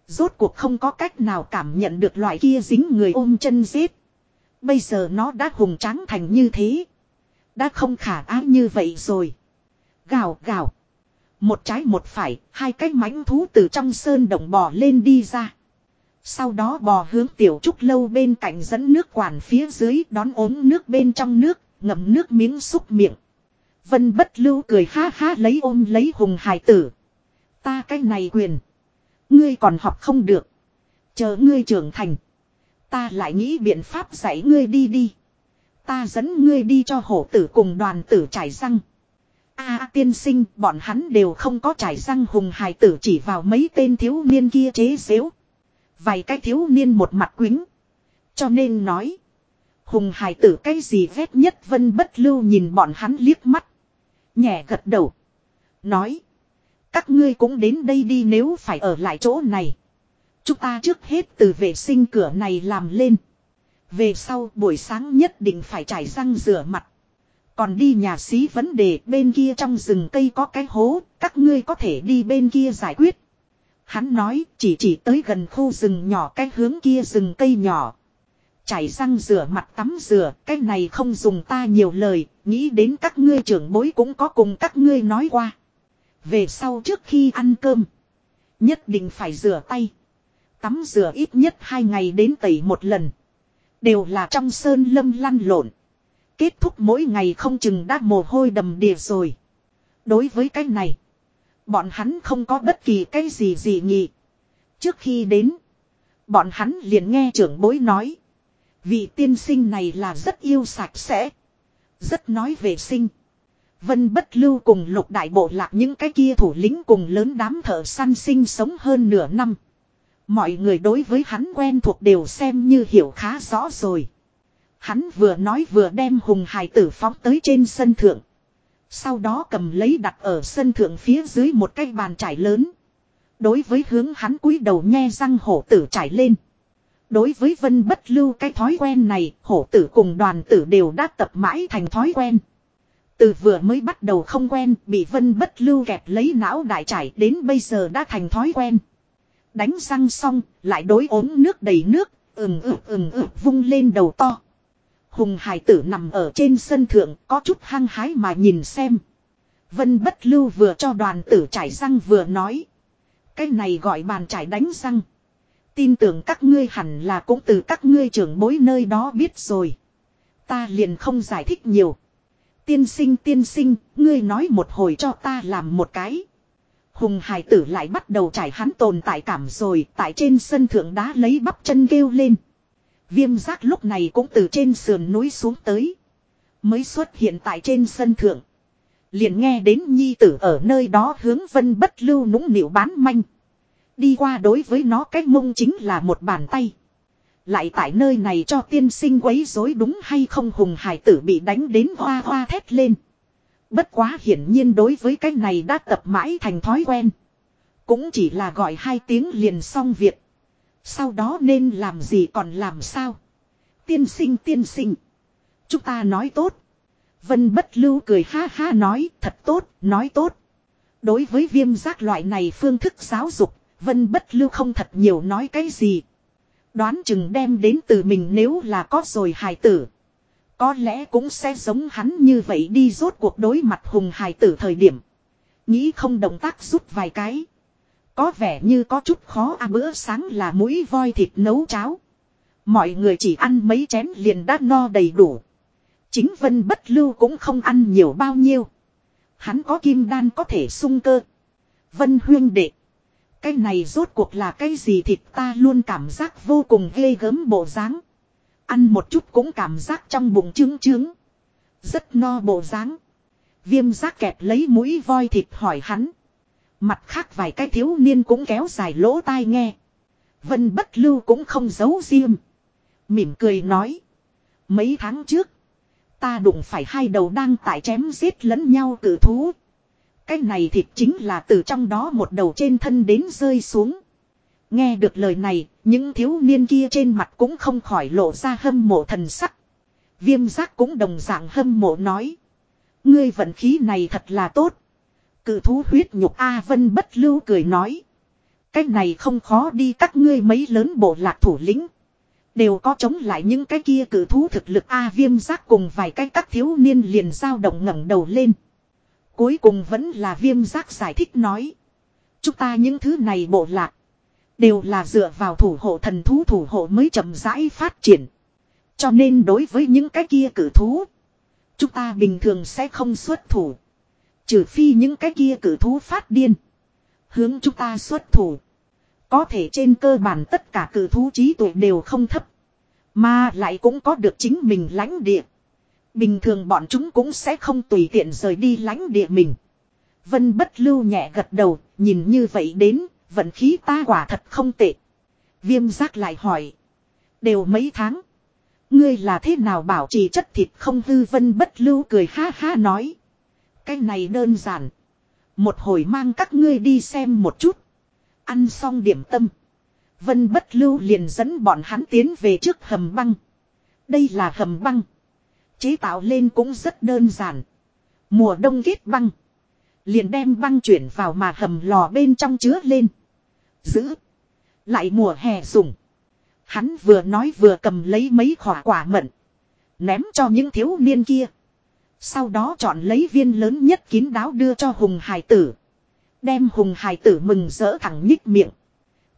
Rốt cuộc không có cách nào cảm nhận được loại kia dính người ôm chân giết. Bây giờ nó đã hùng tráng thành như thế. Đã không khả ái như vậy rồi. Gào gào. Một trái một phải, hai cái mãnh thú từ trong sơn động bò lên đi ra. Sau đó bò hướng tiểu trúc lâu bên cạnh dẫn nước quản phía dưới đón ốm nước bên trong nước, ngậm nước miếng xúc miệng. Vân bất lưu cười ha ha lấy ôm lấy hùng hải tử. Ta cái này quyền. Ngươi còn học không được. Chờ ngươi trưởng thành. Ta lại nghĩ biện pháp dạy ngươi đi đi. Ta dẫn ngươi đi cho hổ tử cùng đoàn tử trải răng. A tiên sinh, bọn hắn đều không có trải răng hùng hài tử chỉ vào mấy tên thiếu niên kia chế xếu. Vài cái thiếu niên một mặt quính. Cho nên nói. Hùng hài tử cái gì vét nhất vân bất lưu nhìn bọn hắn liếc mắt. Nhẹ gật đầu. Nói. Các ngươi cũng đến đây đi nếu phải ở lại chỗ này. Chúng ta trước hết từ vệ sinh cửa này làm lên. Về sau buổi sáng nhất định phải trải răng rửa mặt. Còn đi nhà xí vấn đề bên kia trong rừng cây có cái hố, các ngươi có thể đi bên kia giải quyết. Hắn nói chỉ chỉ tới gần khu rừng nhỏ cái hướng kia rừng cây nhỏ. Chảy răng rửa mặt tắm rửa, cái này không dùng ta nhiều lời, nghĩ đến các ngươi trưởng bối cũng có cùng các ngươi nói qua. Về sau trước khi ăn cơm, nhất định phải rửa tay. Tắm rửa ít nhất hai ngày đến tẩy một lần. Đều là trong sơn lâm lăn lộn. Kết thúc mỗi ngày không chừng đã mồ hôi đầm đìa rồi. Đối với cái này, bọn hắn không có bất kỳ cái gì gì nhỉ. Trước khi đến, bọn hắn liền nghe trưởng bối nói. Vị tiên sinh này là rất yêu sạch sẽ. Rất nói vệ sinh. Vân bất lưu cùng lục đại bộ lạc những cái kia thủ lĩnh cùng lớn đám thợ săn sinh sống hơn nửa năm. Mọi người đối với hắn quen thuộc đều xem như hiểu khá rõ rồi. Hắn vừa nói vừa đem hùng hài tử phóng tới trên sân thượng. Sau đó cầm lấy đặt ở sân thượng phía dưới một cái bàn trải lớn. Đối với hướng hắn cúi đầu nhe răng hổ tử trải lên. Đối với vân bất lưu cái thói quen này, hổ tử cùng đoàn tử đều đã tập mãi thành thói quen. Từ vừa mới bắt đầu không quen, bị vân bất lưu kẹp lấy não đại trải đến bây giờ đã thành thói quen. Đánh răng xong, lại đối ốm nước đầy nước, ừng ừng ừng ừng vung lên đầu to. Hùng hải tử nằm ở trên sân thượng, có chút hăng hái mà nhìn xem. Vân bất lưu vừa cho đoàn tử trải răng vừa nói. Cái này gọi bàn trải đánh răng. Tin tưởng các ngươi hẳn là cũng từ các ngươi trưởng bối nơi đó biết rồi. Ta liền không giải thích nhiều. Tiên sinh tiên sinh, ngươi nói một hồi cho ta làm một cái. Hùng hải tử lại bắt đầu trải hắn tồn tại cảm rồi, tại trên sân thượng đá lấy bắp chân kêu lên. Viêm giác lúc này cũng từ trên sườn núi xuống tới. Mới xuất hiện tại trên sân thượng. Liền nghe đến nhi tử ở nơi đó hướng vân bất lưu nũng nịu bán manh. Đi qua đối với nó cái mông chính là một bàn tay. Lại tại nơi này cho tiên sinh quấy rối đúng hay không hùng hải tử bị đánh đến hoa hoa thét lên. Bất quá hiển nhiên đối với cái này đã tập mãi thành thói quen. Cũng chỉ là gọi hai tiếng liền xong việc. Sau đó nên làm gì còn làm sao. Tiên sinh tiên sinh. Chúng ta nói tốt. Vân bất lưu cười ha ha nói thật tốt, nói tốt. Đối với viêm giác loại này phương thức giáo dục, Vân bất lưu không thật nhiều nói cái gì. Đoán chừng đem đến từ mình nếu là có rồi hài tử. Có lẽ cũng sẽ giống hắn như vậy đi rốt cuộc đối mặt hùng hài tử thời điểm. Nghĩ không động tác rút vài cái có vẻ như có chút khó à bữa sáng là mũi voi thịt nấu cháo. Mọi người chỉ ăn mấy chén liền đã no đầy đủ. Chính Vân Bất Lưu cũng không ăn nhiều bao nhiêu. Hắn có kim đan có thể sung cơ. Vân huyên đệ. Cái này rốt cuộc là cái gì thịt ta luôn cảm giác vô cùng ghê gớm bộ dáng. Ăn một chút cũng cảm giác trong bụng trướng trướng. Rất no bộ dáng. Viêm giác kẹt lấy mũi voi thịt hỏi hắn. Mặt khác vài cái thiếu niên cũng kéo dài lỗ tai nghe. Vân bất lưu cũng không giấu riêng. Mỉm cười nói. Mấy tháng trước. Ta đụng phải hai đầu đang tại chém giết lẫn nhau cử thú. Cái này thịt chính là từ trong đó một đầu trên thân đến rơi xuống. Nghe được lời này, những thiếu niên kia trên mặt cũng không khỏi lộ ra hâm mộ thần sắc. Viêm giác cũng đồng dạng hâm mộ nói. Ngươi vận khí này thật là tốt. Cự thú huyết nhục A Vân bất lưu cười nói. Cái này không khó đi, các ngươi mấy lớn bộ lạc thủ lĩnh. Đều có chống lại những cái kia cử thú thực lực A viêm giác cùng vài cái các thiếu niên liền dao động ngẩng đầu lên. Cuối cùng vẫn là viêm giác giải thích nói. Chúng ta những thứ này bộ lạc. Đều là dựa vào thủ hộ thần thú thủ hộ mới chậm rãi phát triển. Cho nên đối với những cái kia cử thú. Chúng ta bình thường sẽ không xuất thủ. Trừ phi những cái kia cử thú phát điên. Hướng chúng ta xuất thủ. Có thể trên cơ bản tất cả cử thú trí tuệ đều không thấp. Mà lại cũng có được chính mình lãnh địa. Bình thường bọn chúng cũng sẽ không tùy tiện rời đi lãnh địa mình. Vân bất lưu nhẹ gật đầu, nhìn như vậy đến, vận khí ta quả thật không tệ. Viêm giác lại hỏi. Đều mấy tháng. Ngươi là thế nào bảo trì chất thịt không hư vân bất lưu cười ha ha nói. Cái này đơn giản. Một hồi mang các ngươi đi xem một chút. Ăn xong điểm tâm. Vân bất lưu liền dẫn bọn hắn tiến về trước hầm băng. Đây là hầm băng. Chế tạo lên cũng rất đơn giản. Mùa đông kết băng. Liền đem băng chuyển vào mà hầm lò bên trong chứa lên. Giữ. Lại mùa hè dùng. Hắn vừa nói vừa cầm lấy mấy khỏa quả mận. Ném cho những thiếu niên kia. Sau đó chọn lấy viên lớn nhất kín đáo đưa cho Hùng Hải tử. Đem Hùng Hải tử mừng rỡ thẳng nhích miệng.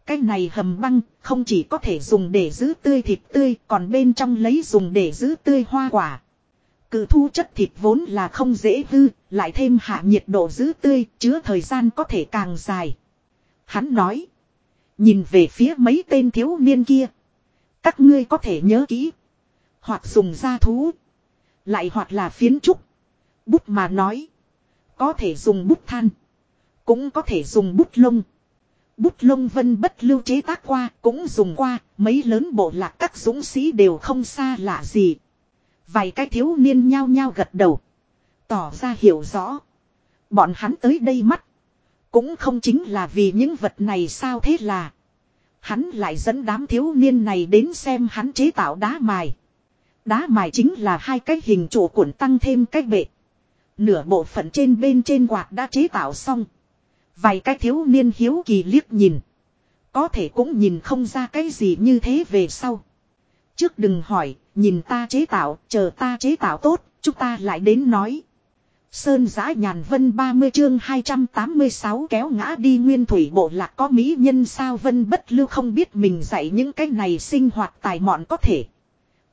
Cái này hầm băng không chỉ có thể dùng để giữ tươi thịt tươi còn bên trong lấy dùng để giữ tươi hoa quả. Cự thu chất thịt vốn là không dễ hư, lại thêm hạ nhiệt độ giữ tươi, chứa thời gian có thể càng dài. Hắn nói. Nhìn về phía mấy tên thiếu niên kia. Các ngươi có thể nhớ kỹ. Hoặc dùng da thú. Lại hoặc là phiến trúc. Bút mà nói. Có thể dùng bút than. Cũng có thể dùng bút lông. Bút lông vân bất lưu chế tác qua, cũng dùng qua. Mấy lớn bộ lạc các dũng sĩ đều không xa lạ gì. Vài cái thiếu niên nhao nhao gật đầu. Tỏ ra hiểu rõ. Bọn hắn tới đây mắt. Cũng không chính là vì những vật này sao thế là. Hắn lại dẫn đám thiếu niên này đến xem hắn chế tạo đá mài. Đá mài chính là hai cái hình trụ cuộn tăng thêm cái bệ. Nửa bộ phận trên bên trên quạt đã chế tạo xong. Vài cái thiếu niên hiếu kỳ liếc nhìn. Có thể cũng nhìn không ra cái gì như thế về sau. Trước đừng hỏi, nhìn ta chế tạo, chờ ta chế tạo tốt, chúng ta lại đến nói. Sơn giã nhàn vân 30 chương 286 kéo ngã đi nguyên thủy bộ lạc có mỹ nhân sao vân bất lưu không biết mình dạy những cái này sinh hoạt tài mọn có thể.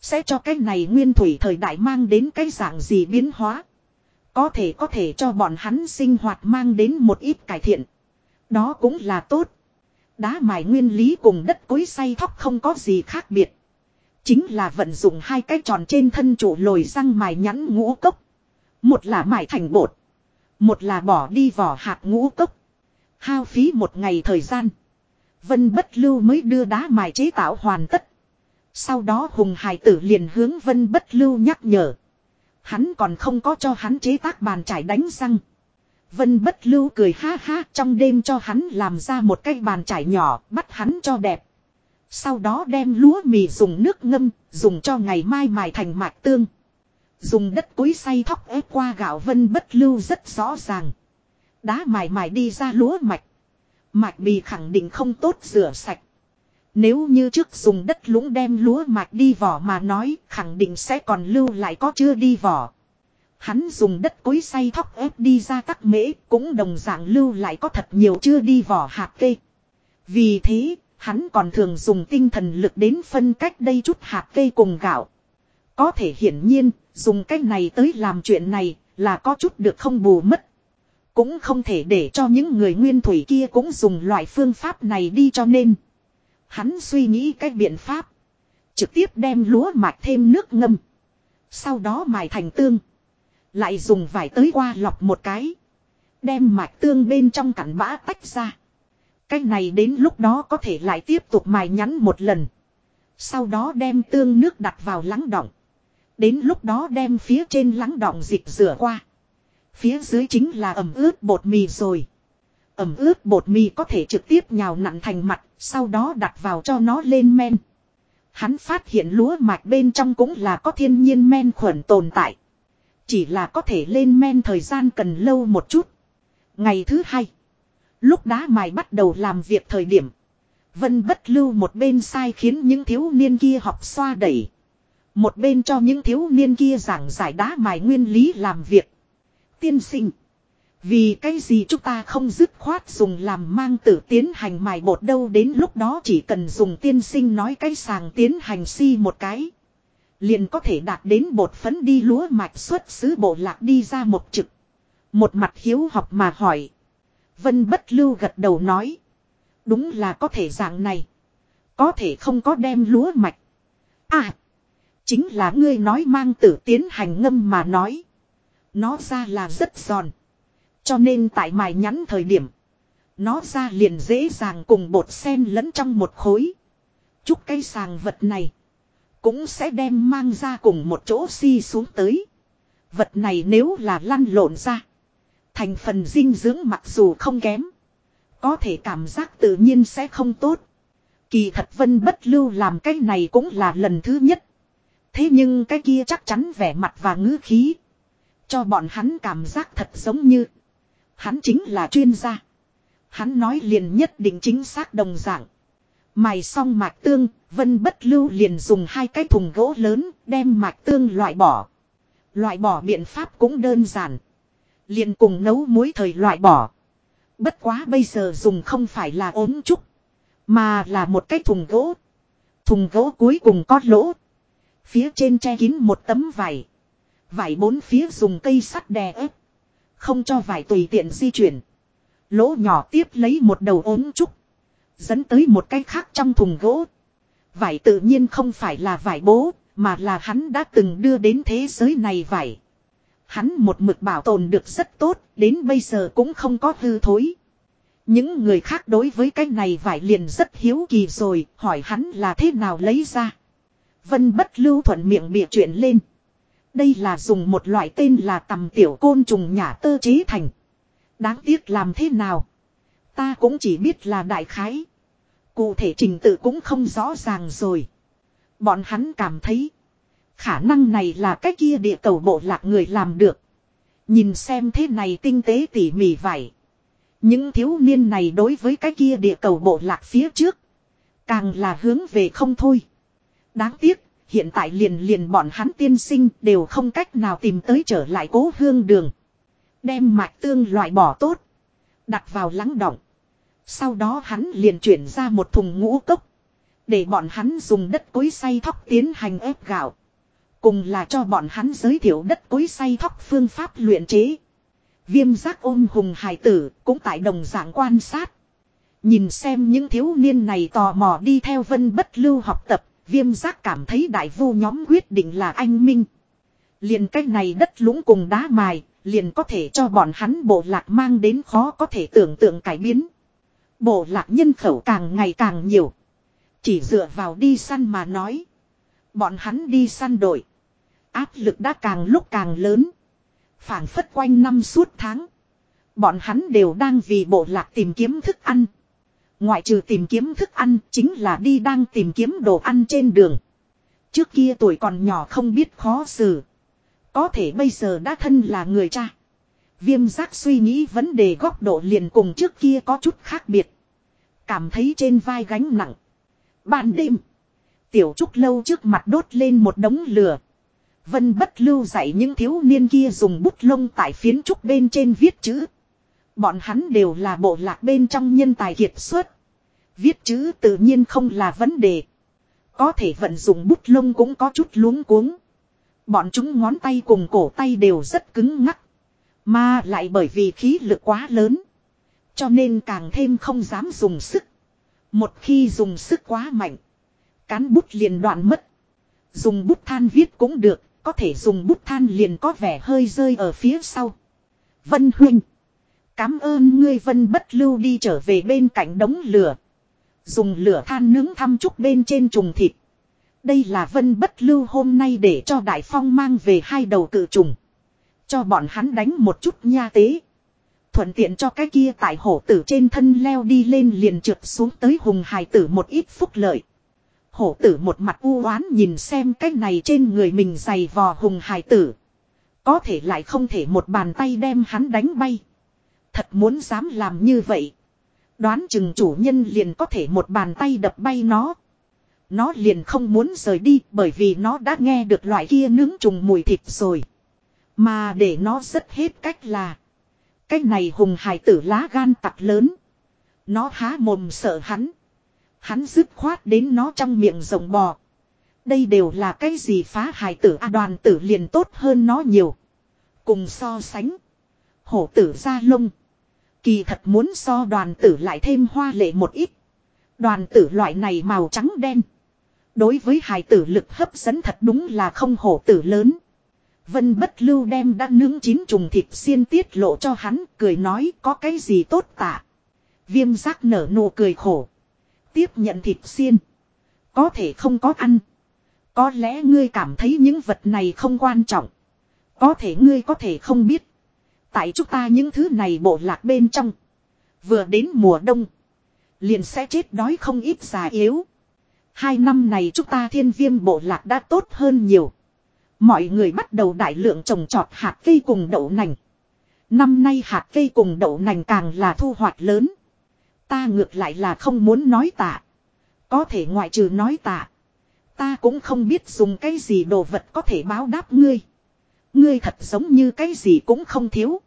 Sẽ cho cái này nguyên thủy thời đại mang đến cái dạng gì biến hóa. Có thể có thể cho bọn hắn sinh hoạt mang đến một ít cải thiện. Đó cũng là tốt. Đá mài nguyên lý cùng đất cối say thóc không có gì khác biệt. Chính là vận dụng hai cái tròn trên thân trụ lồi răng mài nhẵn ngũ cốc. Một là mài thành bột. Một là bỏ đi vỏ hạt ngũ cốc. Hao phí một ngày thời gian. Vân bất lưu mới đưa đá mài chế tạo hoàn tất. Sau đó Hùng Hải tử liền hướng Vân bất lưu nhắc nhở. Hắn còn không có cho hắn chế tác bàn trải đánh răng. Vân bất lưu cười ha ha trong đêm cho hắn làm ra một cái bàn trải nhỏ bắt hắn cho đẹp. Sau đó đem lúa mì dùng nước ngâm, dùng cho ngày mai mài thành mạch tương. Dùng đất cối xay thóc ép qua gạo vân bất lưu rất rõ ràng. Đá mài mài đi ra lúa mạch. Mạch bì khẳng định không tốt rửa sạch. Nếu như trước dùng đất lũng đem lúa mạch đi vỏ mà nói khẳng định sẽ còn lưu lại có chưa đi vỏ. Hắn dùng đất cối xay thóc ép đi ra các mễ cũng đồng dạng lưu lại có thật nhiều chưa đi vỏ hạt cây. Vì thế, hắn còn thường dùng tinh thần lực đến phân cách đây chút hạt cây cùng gạo. Có thể hiển nhiên, dùng cách này tới làm chuyện này là có chút được không bù mất. Cũng không thể để cho những người nguyên thủy kia cũng dùng loại phương pháp này đi cho nên. Hắn suy nghĩ cách biện pháp. Trực tiếp đem lúa mạch thêm nước ngâm. Sau đó mài thành tương. Lại dùng vải tới qua lọc một cái. Đem mạch tương bên trong cặn bã tách ra. Cách này đến lúc đó có thể lại tiếp tục mài nhắn một lần. Sau đó đem tương nước đặt vào lắng đọng. Đến lúc đó đem phía trên lắng đọng dịch rửa qua. Phía dưới chính là ẩm ướt bột mì rồi. Ẩm ướt bột mì có thể trực tiếp nhào nặn thành mặt, sau đó đặt vào cho nó lên men. Hắn phát hiện lúa mạch bên trong cũng là có thiên nhiên men khuẩn tồn tại. Chỉ là có thể lên men thời gian cần lâu một chút. Ngày thứ hai. Lúc đá mài bắt đầu làm việc thời điểm. Vân bất lưu một bên sai khiến những thiếu niên kia học xoa đẩy. Một bên cho những thiếu niên kia giảng giải đá mài nguyên lý làm việc. Tiên sinh. Vì cái gì chúng ta không dứt khoát dùng làm mang tử tiến hành mài bột đâu đến lúc đó chỉ cần dùng tiên sinh nói cái sàng tiến hành si một cái. Liền có thể đạt đến bột phấn đi lúa mạch xuất xứ bộ lạc đi ra một trực. Một mặt hiếu học mà hỏi. Vân bất lưu gật đầu nói. Đúng là có thể dạng này. Có thể không có đem lúa mạch. À. Chính là ngươi nói mang tử tiến hành ngâm mà nói. Nó ra là rất giòn. Cho nên tại mài nhắn thời điểm. Nó ra liền dễ dàng cùng bột sen lẫn trong một khối. Chúc cây sàng vật này. Cũng sẽ đem mang ra cùng một chỗ si xuống tới. Vật này nếu là lăn lộn ra. Thành phần dinh dưỡng mặc dù không kém. Có thể cảm giác tự nhiên sẽ không tốt. Kỳ thật vân bất lưu làm cái này cũng là lần thứ nhất. Thế nhưng cái kia chắc chắn vẻ mặt và ngữ khí. Cho bọn hắn cảm giác thật giống như. Hắn chính là chuyên gia. Hắn nói liền nhất định chính xác đồng dạng. Mài xong mạch tương, Vân Bất Lưu liền dùng hai cái thùng gỗ lớn đem mạch tương loại bỏ. Loại bỏ biện pháp cũng đơn giản. Liền cùng nấu muối thời loại bỏ. Bất quá bây giờ dùng không phải là ốm trúc. Mà là một cái thùng gỗ. Thùng gỗ cuối cùng có lỗ. Phía trên che kín một tấm vải. Vải bốn phía dùng cây sắt đè ép. Không cho vải tùy tiện di chuyển. Lỗ nhỏ tiếp lấy một đầu ốm trúc. Dẫn tới một cái khác trong thùng gỗ. Vải tự nhiên không phải là vải bố, mà là hắn đã từng đưa đến thế giới này vải. Hắn một mực bảo tồn được rất tốt, đến bây giờ cũng không có hư thối. Những người khác đối với cái này vải liền rất hiếu kỳ rồi, hỏi hắn là thế nào lấy ra. Vân bất lưu thuận miệng bịa chuyện lên. Đây là dùng một loại tên là tầm tiểu côn trùng nhả tơ chế thành. Đáng tiếc làm thế nào. Ta cũng chỉ biết là đại khái. Cụ thể trình tự cũng không rõ ràng rồi. Bọn hắn cảm thấy. Khả năng này là cái kia địa cầu bộ lạc người làm được. Nhìn xem thế này tinh tế tỉ mỉ vậy. Những thiếu niên này đối với cái kia địa cầu bộ lạc phía trước. Càng là hướng về không thôi. Đáng tiếc, hiện tại liền liền bọn hắn tiên sinh đều không cách nào tìm tới trở lại cố hương đường. Đem mạch tương loại bỏ tốt. Đặt vào lắng động. Sau đó hắn liền chuyển ra một thùng ngũ cốc. Để bọn hắn dùng đất cối xay thóc tiến hành ép gạo. Cùng là cho bọn hắn giới thiệu đất cối xay thóc phương pháp luyện chế. Viêm giác ôm hùng hải tử cũng tại đồng dạng quan sát. Nhìn xem những thiếu niên này tò mò đi theo vân bất lưu học tập, viêm giác cảm thấy đại vu nhóm quyết định là anh Minh. Liền cách này đất lũng cùng đá mài, liền có thể cho bọn hắn bộ lạc mang đến khó có thể tưởng tượng cải biến. Bộ lạc nhân khẩu càng ngày càng nhiều. Chỉ dựa vào đi săn mà nói. Bọn hắn đi săn đội. Áp lực đã càng lúc càng lớn. Phản phất quanh năm suốt tháng. Bọn hắn đều đang vì bộ lạc tìm kiếm thức ăn. Ngoại trừ tìm kiếm thức ăn, chính là đi đang tìm kiếm đồ ăn trên đường. Trước kia tuổi còn nhỏ không biết khó xử. Có thể bây giờ đã thân là người cha. Viêm giác suy nghĩ vấn đề góc độ liền cùng trước kia có chút khác biệt. Cảm thấy trên vai gánh nặng. Ban đêm. Tiểu Trúc lâu trước mặt đốt lên một đống lửa. Vân bất lưu dạy những thiếu niên kia dùng bút lông tại phiến trúc bên trên viết chữ. Bọn hắn đều là bộ lạc bên trong nhân tài kiệt xuất. Viết chữ tự nhiên không là vấn đề. Có thể vận dụng bút lông cũng có chút luống cuống. Bọn chúng ngón tay cùng cổ tay đều rất cứng ngắc. Mà lại bởi vì khí lực quá lớn. Cho nên càng thêm không dám dùng sức. Một khi dùng sức quá mạnh. Cán bút liền đoạn mất. Dùng bút than viết cũng được. Có thể dùng bút than liền có vẻ hơi rơi ở phía sau. Vân huynh. Cám ơn ngươi vân bất lưu đi trở về bên cạnh đống lửa. Dùng lửa than nướng thăm chúc bên trên trùng thịt. Đây là vân bất lưu hôm nay để cho Đại Phong mang về hai đầu cự trùng. Cho bọn hắn đánh một chút nha tế. Thuận tiện cho cái kia tại hổ tử trên thân leo đi lên liền trượt xuống tới hùng hài tử một ít phúc lợi. Hổ tử một mặt u oán nhìn xem cái này trên người mình dày vò hùng hài tử. Có thể lại không thể một bàn tay đem hắn đánh bay. Thật muốn dám làm như vậy. Đoán chừng chủ nhân liền có thể một bàn tay đập bay nó. Nó liền không muốn rời đi bởi vì nó đã nghe được loại kia nướng trùng mùi thịt rồi. Mà để nó rất hết cách là. Cách này hùng hải tử lá gan tặc lớn. Nó há mồm sợ hắn. Hắn dứt khoát đến nó trong miệng rồng bò. Đây đều là cái gì phá hải tử a đoàn tử liền tốt hơn nó nhiều. Cùng so sánh. Hổ tử ra lông. Kỳ thật muốn so đoàn tử lại thêm hoa lệ một ít. Đoàn tử loại này màu trắng đen. Đối với hài tử lực hấp dẫn thật đúng là không hổ tử lớn. Vân bất lưu đem đã nướng chín trùng thịt xiên tiết lộ cho hắn, cười nói có cái gì tốt tạ. Viêm giác nở nụ cười khổ. Tiếp nhận thịt xiên. Có thể không có ăn. Có lẽ ngươi cảm thấy những vật này không quan trọng. Có thể ngươi có thể không biết. Tại chúng ta những thứ này bộ lạc bên trong. Vừa đến mùa đông. Liền sẽ chết đói không ít già yếu. Hai năm này chúng ta thiên viêm bộ lạc đã tốt hơn nhiều. Mọi người bắt đầu đại lượng trồng trọt hạt cây cùng đậu nành. Năm nay hạt cây cùng đậu nành càng là thu hoạch lớn. Ta ngược lại là không muốn nói tạ. Có thể ngoại trừ nói tạ. Ta cũng không biết dùng cái gì đồ vật có thể báo đáp ngươi. Ngươi thật giống như cái gì cũng không thiếu.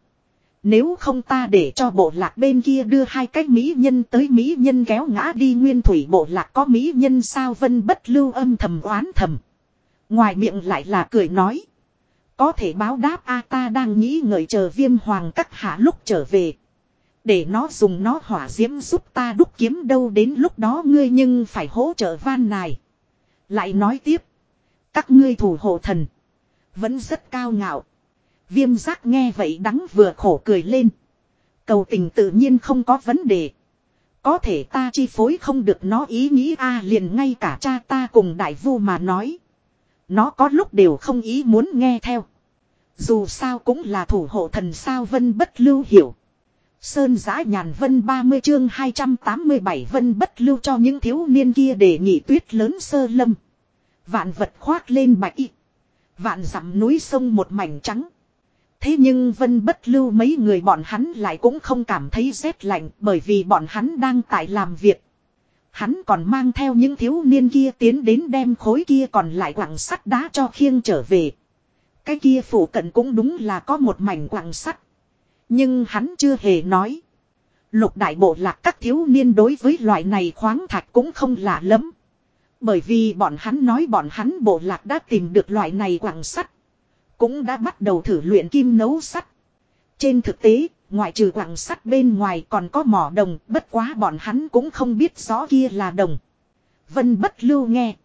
Nếu không ta để cho bộ lạc bên kia đưa hai cái mỹ nhân tới mỹ nhân kéo ngã đi nguyên thủy bộ lạc có mỹ nhân sao vân bất lưu âm thầm oán thầm. Ngoài miệng lại là cười nói. Có thể báo đáp a ta đang nghĩ ngợi chờ viêm hoàng cắt hạ lúc trở về. Để nó dùng nó hỏa diễm giúp ta đúc kiếm đâu đến lúc đó ngươi nhưng phải hỗ trợ van này. Lại nói tiếp. Các ngươi thủ hộ thần. Vẫn rất cao ngạo. Viêm giác nghe vậy đắng vừa khổ cười lên. Cầu tình tự nhiên không có vấn đề. Có thể ta chi phối không được nó ý nghĩ a liền ngay cả cha ta cùng đại vu mà nói. Nó có lúc đều không ý muốn nghe theo. Dù sao cũng là thủ hộ thần sao vân bất lưu hiểu. Sơn giã nhàn vân 30 chương 287 vân bất lưu cho những thiếu niên kia để nghỉ tuyết lớn sơ lâm. Vạn vật khoác lên bạch y. Vạn dặm núi sông một mảnh trắng. Thế nhưng vân bất lưu mấy người bọn hắn lại cũng không cảm thấy rét lạnh bởi vì bọn hắn đang tại làm việc. Hắn còn mang theo những thiếu niên kia tiến đến đem khối kia còn lại quặng sắt đá cho khiêng trở về. Cái kia phủ cận cũng đúng là có một mảnh quặng sắt. Nhưng hắn chưa hề nói. Lục đại bộ lạc các thiếu niên đối với loại này khoáng thạch cũng không lạ lắm. Bởi vì bọn hắn nói bọn hắn bộ lạc đã tìm được loại này quặng sắt. Cũng đã bắt đầu thử luyện kim nấu sắt. Trên thực tế, ngoại trừ quặng sắt bên ngoài còn có mỏ đồng, bất quá bọn hắn cũng không biết rõ kia là đồng. Vân bất lưu nghe.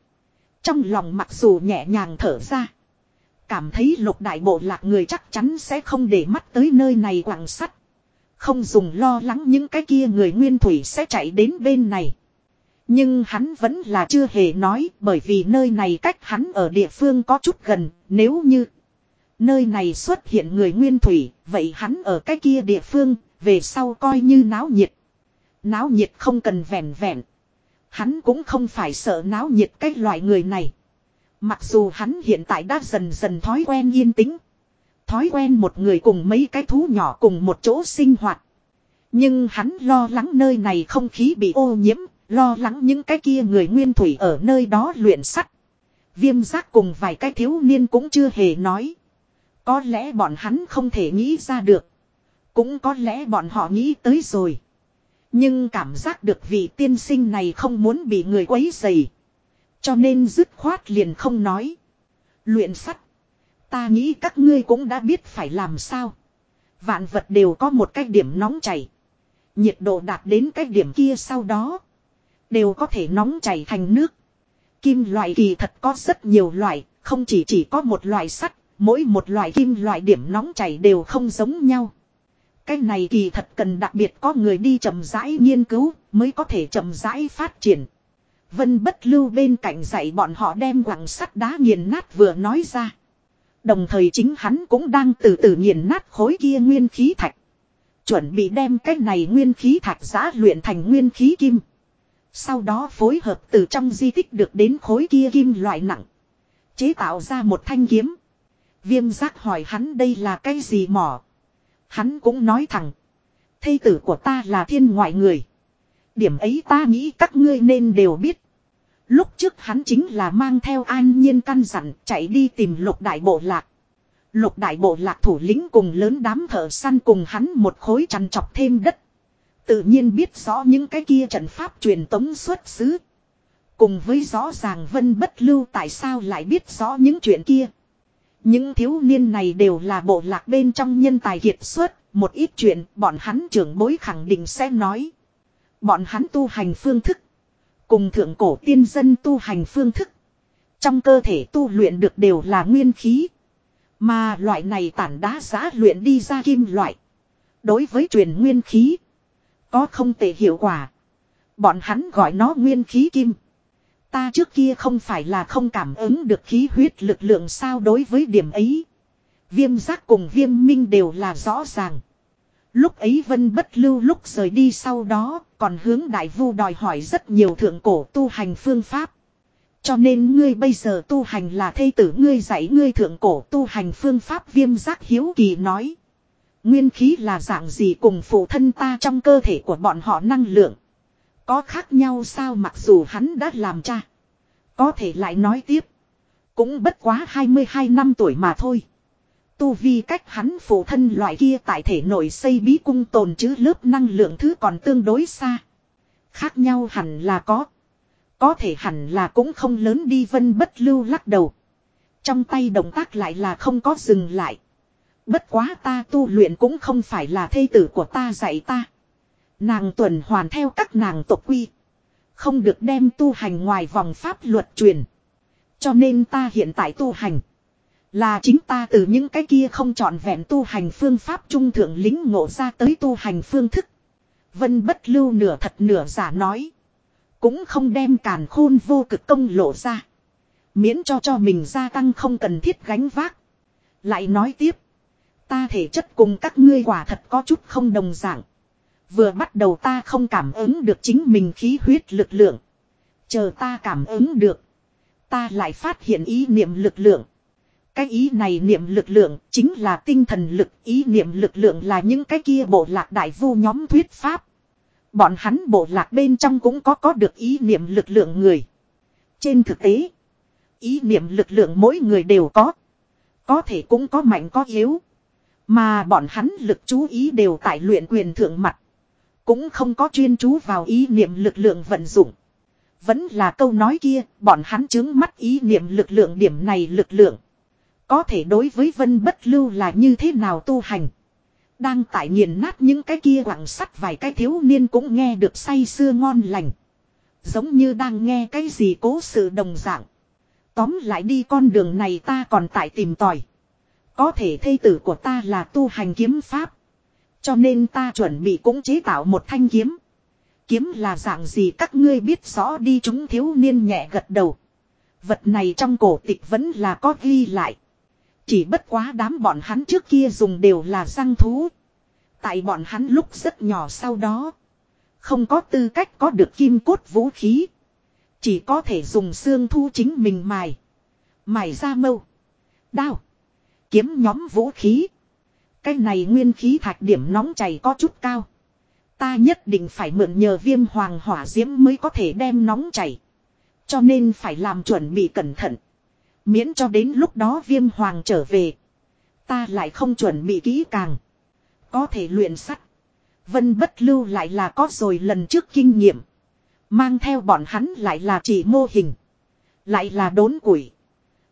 Trong lòng mặc dù nhẹ nhàng thở ra. Cảm thấy lục đại bộ lạc người chắc chắn sẽ không để mắt tới nơi này quặng sắt. Không dùng lo lắng những cái kia người nguyên thủy sẽ chạy đến bên này. Nhưng hắn vẫn là chưa hề nói bởi vì nơi này cách hắn ở địa phương có chút gần nếu như Nơi này xuất hiện người nguyên thủy, vậy hắn ở cái kia địa phương, về sau coi như náo nhiệt. Náo nhiệt không cần vẹn vẹn. Hắn cũng không phải sợ náo nhiệt cái loại người này. Mặc dù hắn hiện tại đã dần dần thói quen yên tĩnh. Thói quen một người cùng mấy cái thú nhỏ cùng một chỗ sinh hoạt. Nhưng hắn lo lắng nơi này không khí bị ô nhiễm, lo lắng những cái kia người nguyên thủy ở nơi đó luyện sắt. Viêm giác cùng vài cái thiếu niên cũng chưa hề nói. Có lẽ bọn hắn không thể nghĩ ra được. Cũng có lẽ bọn họ nghĩ tới rồi. Nhưng cảm giác được vị tiên sinh này không muốn bị người quấy dày. Cho nên dứt khoát liền không nói. Luyện sắt. Ta nghĩ các ngươi cũng đã biết phải làm sao. Vạn vật đều có một cái điểm nóng chảy. Nhiệt độ đạt đến cái điểm kia sau đó. Đều có thể nóng chảy thành nước. Kim loại kỳ thật có rất nhiều loại. Không chỉ chỉ có một loại sắt. Mỗi một loại kim loại điểm nóng chảy đều không giống nhau. Cái này kỳ thật cần đặc biệt có người đi chậm rãi nghiên cứu mới có thể chậm rãi phát triển. Vân bất lưu bên cạnh dạy bọn họ đem quặng sắt đá nghiền nát vừa nói ra. Đồng thời chính hắn cũng đang từ từ nghiền nát khối kia nguyên khí thạch. Chuẩn bị đem cái này nguyên khí thạch giã luyện thành nguyên khí kim. Sau đó phối hợp từ trong di tích được đến khối kia kim loại nặng. Chế tạo ra một thanh kiếm. Viêm giác hỏi hắn đây là cái gì mỏ. Hắn cũng nói thẳng. Thây tử của ta là thiên ngoại người. Điểm ấy ta nghĩ các ngươi nên đều biết. Lúc trước hắn chính là mang theo an nhiên căn dặn chạy đi tìm lục đại bộ lạc. Lục đại bộ lạc thủ lĩnh cùng lớn đám thợ săn cùng hắn một khối chăn chọc thêm đất. Tự nhiên biết rõ những cái kia trận pháp truyền tống xuất xứ. Cùng với rõ ràng vân bất lưu tại sao lại biết rõ những chuyện kia. Những thiếu niên này đều là bộ lạc bên trong nhân tài kiệt xuất, một ít chuyện bọn hắn trưởng bối khẳng định sẽ nói. Bọn hắn tu hành phương thức. Cùng thượng cổ tiên dân tu hành phương thức. Trong cơ thể tu luyện được đều là nguyên khí. Mà loại này tản đá giá luyện đi ra kim loại. Đối với truyền nguyên khí. Có không tệ hiệu quả. Bọn hắn gọi nó nguyên khí kim. Ta trước kia không phải là không cảm ứng được khí huyết lực lượng sao đối với điểm ấy. Viêm giác cùng viêm minh đều là rõ ràng. Lúc ấy vân bất lưu lúc rời đi sau đó, còn hướng đại vu đòi hỏi rất nhiều thượng cổ tu hành phương pháp. Cho nên ngươi bây giờ tu hành là thây tử ngươi dạy ngươi thượng cổ tu hành phương pháp viêm giác hiếu kỳ nói. Nguyên khí là dạng gì cùng phụ thân ta trong cơ thể của bọn họ năng lượng. Có khác nhau sao mặc dù hắn đã làm cha. Có thể lại nói tiếp. Cũng bất quá 22 năm tuổi mà thôi. Tu vi cách hắn phụ thân loại kia tại thể nội xây bí cung tồn chứ lớp năng lượng thứ còn tương đối xa. Khác nhau hẳn là có. Có thể hẳn là cũng không lớn đi vân bất lưu lắc đầu. Trong tay động tác lại là không có dừng lại. Bất quá ta tu luyện cũng không phải là thây tử của ta dạy ta. Nàng tuần hoàn theo các nàng tộc quy. Không được đem tu hành ngoài vòng pháp luật truyền. Cho nên ta hiện tại tu hành. Là chính ta từ những cái kia không chọn vẹn tu hành phương pháp trung thượng lính ngộ ra tới tu hành phương thức. Vân bất lưu nửa thật nửa giả nói. Cũng không đem càn khôn vô cực công lộ ra. Miễn cho cho mình gia tăng không cần thiết gánh vác. Lại nói tiếp. Ta thể chất cùng các ngươi quả thật có chút không đồng dạng. Vừa bắt đầu ta không cảm ứng được chính mình khí huyết lực lượng. Chờ ta cảm ứng được. Ta lại phát hiện ý niệm lực lượng. Cái ý này niệm lực lượng chính là tinh thần lực. Ý niệm lực lượng là những cái kia bộ lạc đại vu nhóm thuyết pháp. Bọn hắn bộ lạc bên trong cũng có có được ý niệm lực lượng người. Trên thực tế, ý niệm lực lượng mỗi người đều có. Có thể cũng có mạnh có yếu. Mà bọn hắn lực chú ý đều tại luyện quyền thượng mặt. Cũng không có chuyên chú vào ý niệm lực lượng vận dụng. Vẫn là câu nói kia, bọn hắn chứng mắt ý niệm lực lượng điểm này lực lượng. Có thể đối với vân bất lưu là như thế nào tu hành. Đang tại nghiền nát những cái kia quảng sắt vài cái thiếu niên cũng nghe được say sưa ngon lành. Giống như đang nghe cái gì cố sự đồng dạng. Tóm lại đi con đường này ta còn tại tìm tòi. Có thể thây tử của ta là tu hành kiếm pháp. Cho nên ta chuẩn bị cũng chế tạo một thanh kiếm. Kiếm là dạng gì các ngươi biết rõ đi, chúng thiếu niên nhẹ gật đầu. Vật này trong cổ tịch vẫn là có ghi lại. Chỉ bất quá đám bọn hắn trước kia dùng đều là răng thú. Tại bọn hắn lúc rất nhỏ sau đó. Không có tư cách có được kim cốt vũ khí. Chỉ có thể dùng xương thu chính mình mài. Mài ra mâu. Đao. Kiếm nhóm vũ khí. Cái này nguyên khí thạch điểm nóng chảy có chút cao. Ta nhất định phải mượn nhờ viêm hoàng hỏa diễm mới có thể đem nóng chảy. Cho nên phải làm chuẩn bị cẩn thận. Miễn cho đến lúc đó viêm hoàng trở về. Ta lại không chuẩn bị kỹ càng. Có thể luyện sắt. Vân bất lưu lại là có rồi lần trước kinh nghiệm. Mang theo bọn hắn lại là chỉ mô hình. Lại là đốn củi.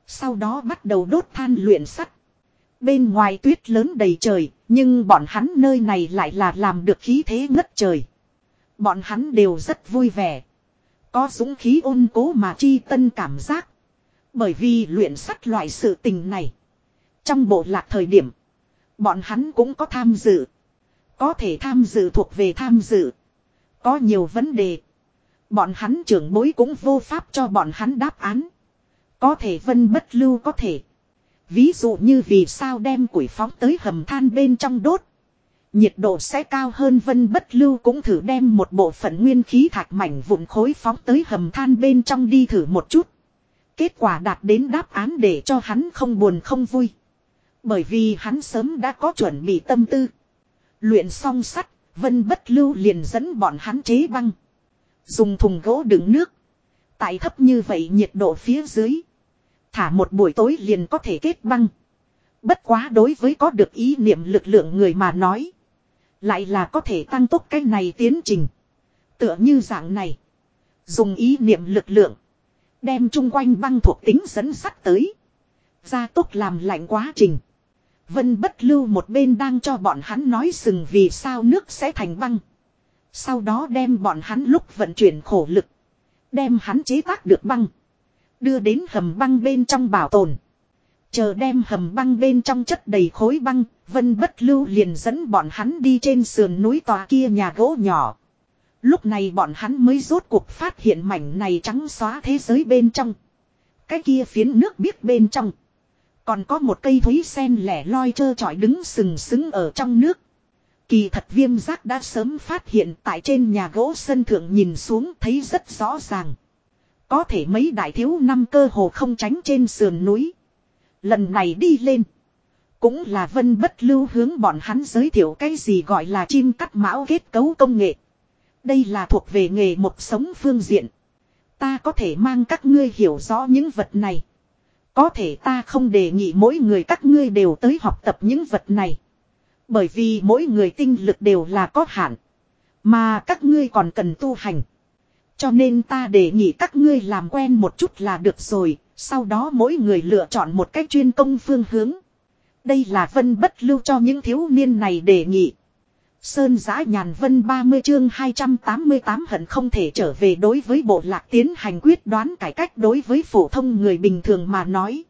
Sau đó bắt đầu đốt than luyện sắt. Bên ngoài tuyết lớn đầy trời, nhưng bọn hắn nơi này lại là làm được khí thế ngất trời. Bọn hắn đều rất vui vẻ. Có dũng khí ôn cố mà chi tân cảm giác. Bởi vì luyện sắt loại sự tình này. Trong bộ lạc thời điểm, bọn hắn cũng có tham dự. Có thể tham dự thuộc về tham dự. Có nhiều vấn đề. Bọn hắn trưởng bối cũng vô pháp cho bọn hắn đáp án. Có thể vân bất lưu có thể. Ví dụ như vì sao đem củi phóng tới hầm than bên trong đốt. Nhiệt độ sẽ cao hơn vân bất lưu cũng thử đem một bộ phận nguyên khí thạch mảnh vụn khối phóng tới hầm than bên trong đi thử một chút. Kết quả đạt đến đáp án để cho hắn không buồn không vui. Bởi vì hắn sớm đã có chuẩn bị tâm tư. Luyện xong sắt, vân bất lưu liền dẫn bọn hắn chế băng. Dùng thùng gỗ đựng nước. Tại thấp như vậy nhiệt độ phía dưới. Thả một buổi tối liền có thể kết băng. Bất quá đối với có được ý niệm lực lượng người mà nói. Lại là có thể tăng tốc cái này tiến trình. Tựa như dạng này. Dùng ý niệm lực lượng. Đem chung quanh băng thuộc tính dẫn sắt tới. Gia tốc làm lạnh quá trình. Vân bất lưu một bên đang cho bọn hắn nói sừng vì sao nước sẽ thành băng. Sau đó đem bọn hắn lúc vận chuyển khổ lực. Đem hắn chế tác được băng. Đưa đến hầm băng bên trong bảo tồn. Chờ đem hầm băng bên trong chất đầy khối băng, Vân Bất Lưu liền dẫn bọn hắn đi trên sườn núi tòa kia nhà gỗ nhỏ. Lúc này bọn hắn mới rốt cuộc phát hiện mảnh này trắng xóa thế giới bên trong. Cái kia phiến nước biết bên trong. Còn có một cây thúy sen lẻ loi trơ trọi đứng sừng sững ở trong nước. Kỳ thật viêm giác đã sớm phát hiện tại trên nhà gỗ sân thượng nhìn xuống thấy rất rõ ràng. Có thể mấy đại thiếu năm cơ hồ không tránh trên sườn núi. Lần này đi lên. Cũng là vân bất lưu hướng bọn hắn giới thiệu cái gì gọi là chim cắt mão kết cấu công nghệ. Đây là thuộc về nghề một sống phương diện. Ta có thể mang các ngươi hiểu rõ những vật này. Có thể ta không đề nghị mỗi người các ngươi đều tới học tập những vật này. Bởi vì mỗi người tinh lực đều là có hạn. Mà các ngươi còn cần tu hành. Cho nên ta đề nghị các ngươi làm quen một chút là được rồi, sau đó mỗi người lựa chọn một cách chuyên công phương hướng. Đây là vân bất lưu cho những thiếu niên này đề nghị. Sơn giã nhàn vân 30 chương 288 hận không thể trở về đối với bộ lạc tiến hành quyết đoán cải cách đối với phổ thông người bình thường mà nói.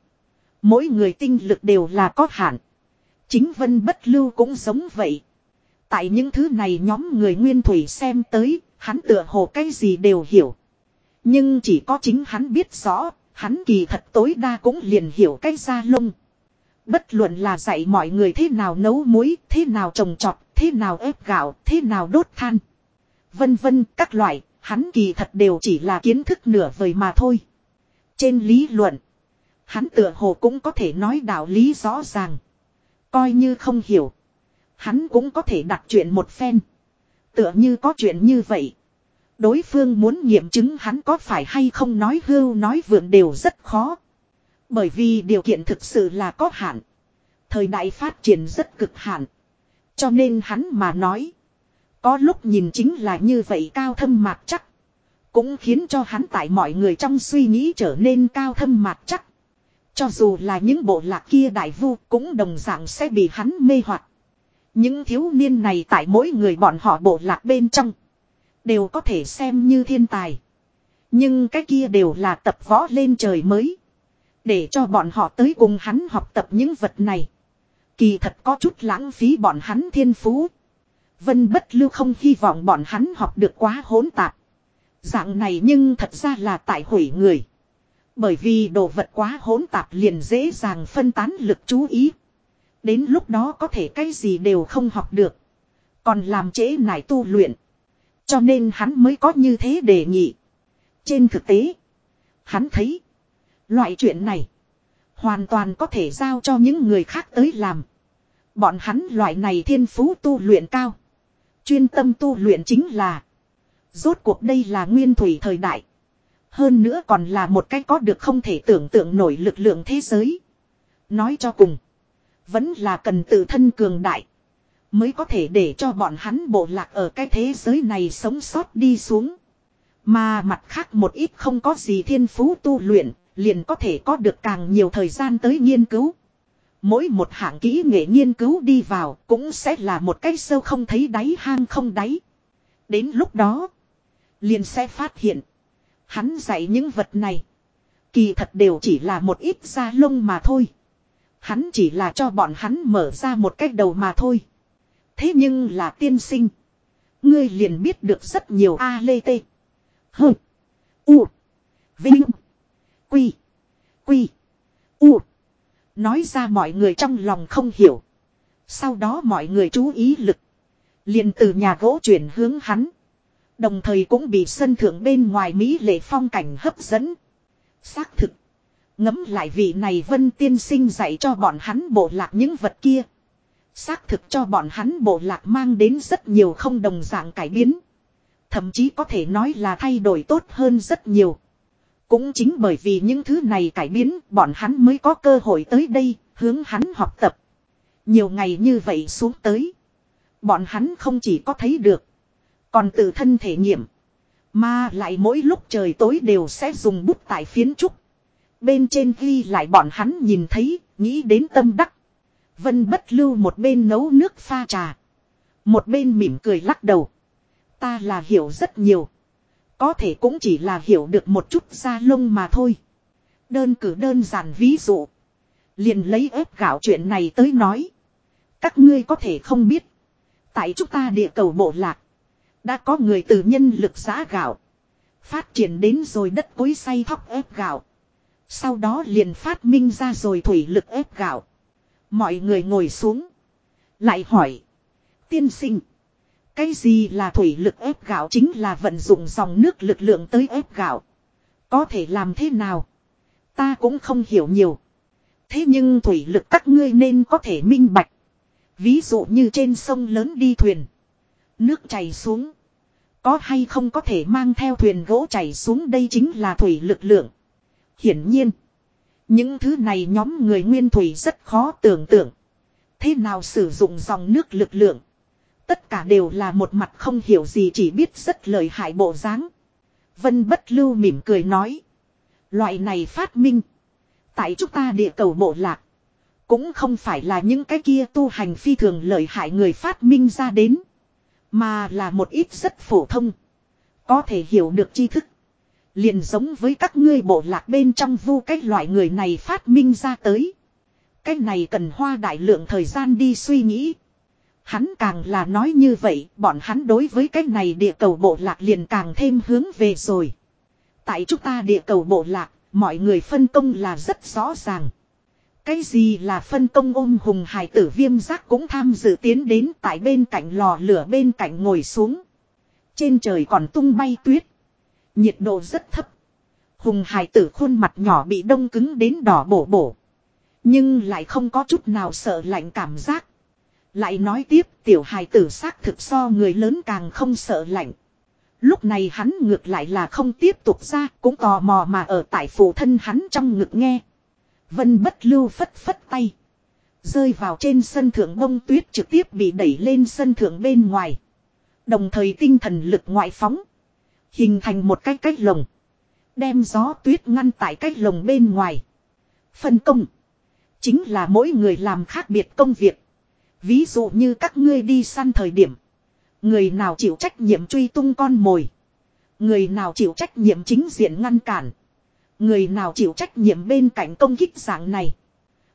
Mỗi người tinh lực đều là có hạn. Chính vân bất lưu cũng giống vậy. Tại những thứ này nhóm người nguyên thủy xem tới, hắn tựa hồ cái gì đều hiểu. Nhưng chỉ có chính hắn biết rõ, hắn kỳ thật tối đa cũng liền hiểu cái da lông. Bất luận là dạy mọi người thế nào nấu muối, thế nào trồng trọt, thế nào ép gạo, thế nào đốt than. Vân vân các loại, hắn kỳ thật đều chỉ là kiến thức nửa vời mà thôi. Trên lý luận, hắn tựa hồ cũng có thể nói đạo lý rõ ràng. Coi như không hiểu. Hắn cũng có thể đặt chuyện một phen. Tựa như có chuyện như vậy. Đối phương muốn nghiệm chứng hắn có phải hay không nói hưu nói vượn đều rất khó. Bởi vì điều kiện thực sự là có hạn. Thời đại phát triển rất cực hạn. Cho nên hắn mà nói. Có lúc nhìn chính là như vậy cao thâm mạc chắc. Cũng khiến cho hắn tại mọi người trong suy nghĩ trở nên cao thâm mạc chắc. Cho dù là những bộ lạc kia đại vu cũng đồng dạng sẽ bị hắn mê hoặc. Những thiếu niên này tại mỗi người bọn họ bộ lạc bên trong. Đều có thể xem như thiên tài. Nhưng cái kia đều là tập võ lên trời mới. Để cho bọn họ tới cùng hắn học tập những vật này. Kỳ thật có chút lãng phí bọn hắn thiên phú. Vân bất lưu không hy vọng bọn hắn học được quá hỗn tạp. Dạng này nhưng thật ra là tại hủy người. Bởi vì đồ vật quá hỗn tạp liền dễ dàng phân tán lực chú ý. Đến lúc đó có thể cái gì đều không học được. Còn làm trễ nải tu luyện. Cho nên hắn mới có như thế đề nghị. Trên thực tế. Hắn thấy. Loại chuyện này. Hoàn toàn có thể giao cho những người khác tới làm. Bọn hắn loại này thiên phú tu luyện cao. Chuyên tâm tu luyện chính là. Rốt cuộc đây là nguyên thủy thời đại. Hơn nữa còn là một cái có được không thể tưởng tượng nổi lực lượng thế giới. Nói cho cùng. Vẫn là cần tự thân cường đại. Mới có thể để cho bọn hắn bộ lạc ở cái thế giới này sống sót đi xuống. Mà mặt khác một ít không có gì thiên phú tu luyện, liền có thể có được càng nhiều thời gian tới nghiên cứu. Mỗi một hạng kỹ nghệ nghiên cứu đi vào cũng sẽ là một cái sâu không thấy đáy hang không đáy. Đến lúc đó, liền sẽ phát hiện. Hắn dạy những vật này. Kỳ thật đều chỉ là một ít da lông mà thôi. Hắn chỉ là cho bọn hắn mở ra một cách đầu mà thôi. Thế nhưng là tiên sinh. Ngươi liền biết được rất nhiều A lê tê. Hơ. U. Vinh. Quy. Quy. U. Nói ra mọi người trong lòng không hiểu. Sau đó mọi người chú ý lực. Liền từ nhà gỗ chuyển hướng hắn. Đồng thời cũng bị sân thượng bên ngoài Mỹ lệ phong cảnh hấp dẫn. Xác thực. Ngấm lại vị này vân tiên sinh dạy cho bọn hắn bộ lạc những vật kia. Xác thực cho bọn hắn bộ lạc mang đến rất nhiều không đồng dạng cải biến. Thậm chí có thể nói là thay đổi tốt hơn rất nhiều. Cũng chính bởi vì những thứ này cải biến, bọn hắn mới có cơ hội tới đây, hướng hắn học tập. Nhiều ngày như vậy xuống tới. Bọn hắn không chỉ có thấy được. Còn tự thân thể nghiệm. Mà lại mỗi lúc trời tối đều sẽ dùng bút tại phiến trúc. Bên trên ghi lại bọn hắn nhìn thấy, nghĩ đến tâm đắc. Vân bất lưu một bên nấu nước pha trà. Một bên mỉm cười lắc đầu. Ta là hiểu rất nhiều. Có thể cũng chỉ là hiểu được một chút da lông mà thôi. Đơn cử đơn giản ví dụ. Liền lấy ép gạo chuyện này tới nói. Các ngươi có thể không biết. Tại chúng ta địa cầu bộ lạc. Đã có người từ nhân lực giá gạo. Phát triển đến rồi đất cối say thóc ép gạo. Sau đó liền phát minh ra rồi thủy lực ép gạo. Mọi người ngồi xuống. Lại hỏi. Tiên sinh. Cái gì là thủy lực ép gạo chính là vận dụng dòng nước lực lượng tới ép gạo. Có thể làm thế nào? Ta cũng không hiểu nhiều. Thế nhưng thủy lực các ngươi nên có thể minh bạch. Ví dụ như trên sông lớn đi thuyền. Nước chảy xuống. Có hay không có thể mang theo thuyền gỗ chảy xuống đây chính là thủy lực lượng. Hiển nhiên. Những thứ này nhóm người nguyên thủy rất khó tưởng tượng. Thế nào sử dụng dòng nước lực lượng. Tất cả đều là một mặt không hiểu gì chỉ biết rất lời hại bộ dáng. Vân bất lưu mỉm cười nói. Loại này phát minh. Tại chúng ta địa cầu bộ lạc. Cũng không phải là những cái kia tu hành phi thường lợi hại người phát minh ra đến. Mà là một ít rất phổ thông. Có thể hiểu được tri thức. Liền giống với các ngươi bộ lạc bên trong vu cách loại người này phát minh ra tới. Cái này cần hoa đại lượng thời gian đi suy nghĩ. Hắn càng là nói như vậy, bọn hắn đối với cái này địa cầu bộ lạc liền càng thêm hướng về rồi. Tại chúng ta địa cầu bộ lạc, mọi người phân công là rất rõ ràng. Cái gì là phân công ôm hùng hải tử viêm giác cũng tham dự tiến đến tại bên cạnh lò lửa bên cạnh ngồi xuống. Trên trời còn tung bay tuyết. Nhiệt độ rất thấp. Hùng hải tử khuôn mặt nhỏ bị đông cứng đến đỏ bổ bổ. Nhưng lại không có chút nào sợ lạnh cảm giác. Lại nói tiếp, tiểu hài tử xác thực so người lớn càng không sợ lạnh. Lúc này hắn ngược lại là không tiếp tục ra, cũng tò mò mà ở tại phụ thân hắn trong ngực nghe. Vân bất lưu phất phất tay. Rơi vào trên sân thượng bông tuyết trực tiếp bị đẩy lên sân thượng bên ngoài. Đồng thời tinh thần lực ngoại phóng. Hình thành một cái cách lồng. Đem gió tuyết ngăn tại cách lồng bên ngoài. Phân công. Chính là mỗi người làm khác biệt công việc. Ví dụ như các ngươi đi săn thời điểm. Người nào chịu trách nhiệm truy tung con mồi. Người nào chịu trách nhiệm chính diện ngăn cản. Người nào chịu trách nhiệm bên cạnh công kích dạng này.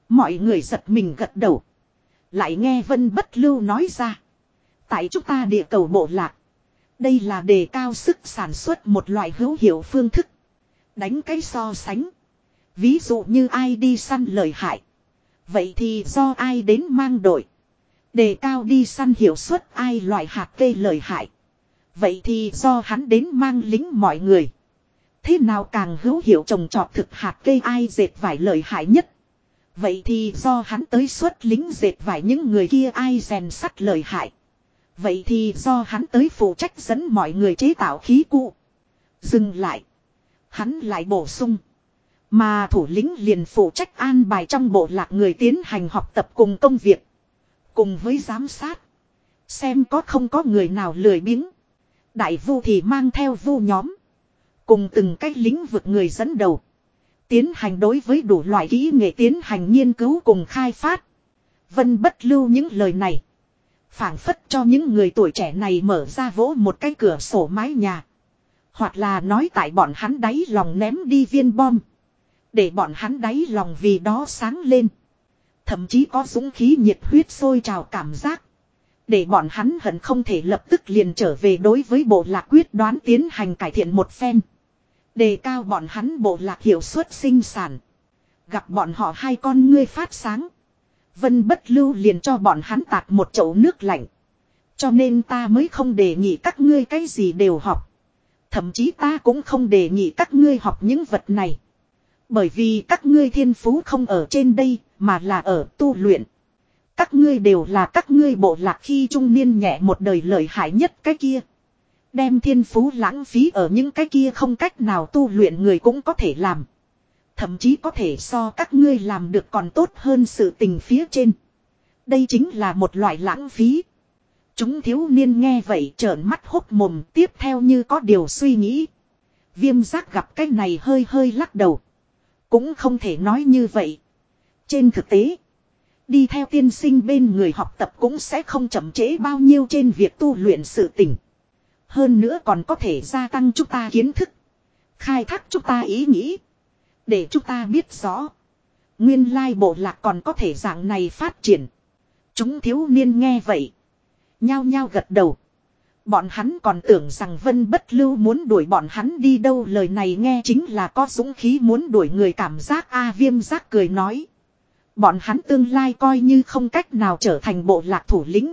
Mọi người giật mình gật đầu. Lại nghe Vân Bất Lưu nói ra. Tại chúng ta địa cầu bộ lạc. Đây là đề cao sức sản xuất một loại hữu hiệu phương thức. Đánh cái so sánh. Ví dụ như ai đi săn lợi hại. Vậy thì do ai đến mang đội. Đề cao đi săn hiệu suất ai loại hạt cây lợi hại. Vậy thì do hắn đến mang lính mọi người. Thế nào càng hữu hiệu trồng trọt thực hạt cây ai dệt vải lợi hại nhất. Vậy thì do hắn tới xuất lính dệt vải những người kia ai rèn sắt lợi hại. Vậy thì do hắn tới phụ trách dẫn mọi người chế tạo khí cụ. Dừng lại. Hắn lại bổ sung. Mà thủ lĩnh liền phụ trách an bài trong bộ lạc người tiến hành học tập cùng công việc. Cùng với giám sát. Xem có không có người nào lười biếng. Đại vu thì mang theo vu nhóm. Cùng từng cách lĩnh vực người dẫn đầu. Tiến hành đối với đủ loại kỹ nghệ tiến hành nghiên cứu cùng khai phát. Vân bất lưu những lời này phảng phất cho những người tuổi trẻ này mở ra vỗ một cái cửa sổ mái nhà. Hoặc là nói tại bọn hắn đáy lòng ném đi viên bom. Để bọn hắn đáy lòng vì đó sáng lên. Thậm chí có dũng khí nhiệt huyết sôi trào cảm giác. Để bọn hắn hận không thể lập tức liền trở về đối với bộ lạc quyết đoán tiến hành cải thiện một phen. Đề cao bọn hắn bộ lạc hiệu suất sinh sản. Gặp bọn họ hai con ngươi phát sáng. Vân bất lưu liền cho bọn hắn tạt một chậu nước lạnh. Cho nên ta mới không đề nghị các ngươi cái gì đều học. Thậm chí ta cũng không đề nghị các ngươi học những vật này. Bởi vì các ngươi thiên phú không ở trên đây, mà là ở tu luyện. Các ngươi đều là các ngươi bộ lạc khi trung niên nhẹ một đời lợi hại nhất cái kia. Đem thiên phú lãng phí ở những cái kia không cách nào tu luyện người cũng có thể làm. Thậm chí có thể so các ngươi làm được còn tốt hơn sự tình phía trên. Đây chính là một loại lãng phí. Chúng thiếu niên nghe vậy trợn mắt hốc mồm, tiếp theo như có điều suy nghĩ. Viêm giác gặp cái này hơi hơi lắc đầu. Cũng không thể nói như vậy. Trên thực tế. Đi theo tiên sinh bên người học tập cũng sẽ không chậm trễ bao nhiêu trên việc tu luyện sự tình. Hơn nữa còn có thể gia tăng chúng ta kiến thức. Khai thác chúng ta ý nghĩ. Để chúng ta biết rõ. Nguyên lai bộ lạc còn có thể dạng này phát triển. Chúng thiếu niên nghe vậy. Nhao nhao gật đầu. Bọn hắn còn tưởng rằng Vân Bất Lưu muốn đuổi bọn hắn đi đâu lời này nghe chính là có dũng khí muốn đuổi người cảm giác A viêm giác cười nói. Bọn hắn tương lai coi như không cách nào trở thành bộ lạc thủ lĩnh.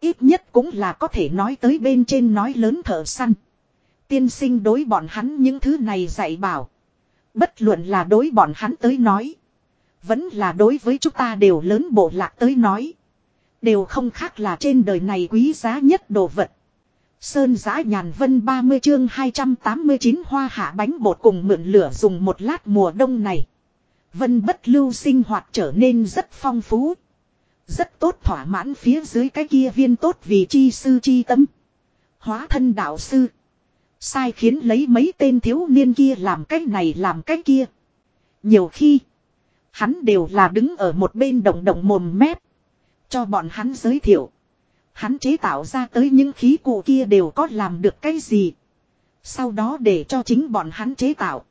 Ít nhất cũng là có thể nói tới bên trên nói lớn thở săn. Tiên sinh đối bọn hắn những thứ này dạy bảo. Bất luận là đối bọn hắn tới nói. Vẫn là đối với chúng ta đều lớn bộ lạc tới nói. Đều không khác là trên đời này quý giá nhất đồ vật. Sơn giã nhàn vân 30 chương 289 hoa hạ bánh bột cùng mượn lửa dùng một lát mùa đông này. Vân bất lưu sinh hoạt trở nên rất phong phú. Rất tốt thỏa mãn phía dưới cái kia viên tốt vì chi sư chi tâm. Hóa thân đạo sư. Sai khiến lấy mấy tên thiếu niên kia làm cái này làm cái kia. Nhiều khi. Hắn đều là đứng ở một bên động động mồm mép. Cho bọn hắn giới thiệu. Hắn chế tạo ra tới những khí cụ kia đều có làm được cái gì. Sau đó để cho chính bọn hắn chế tạo.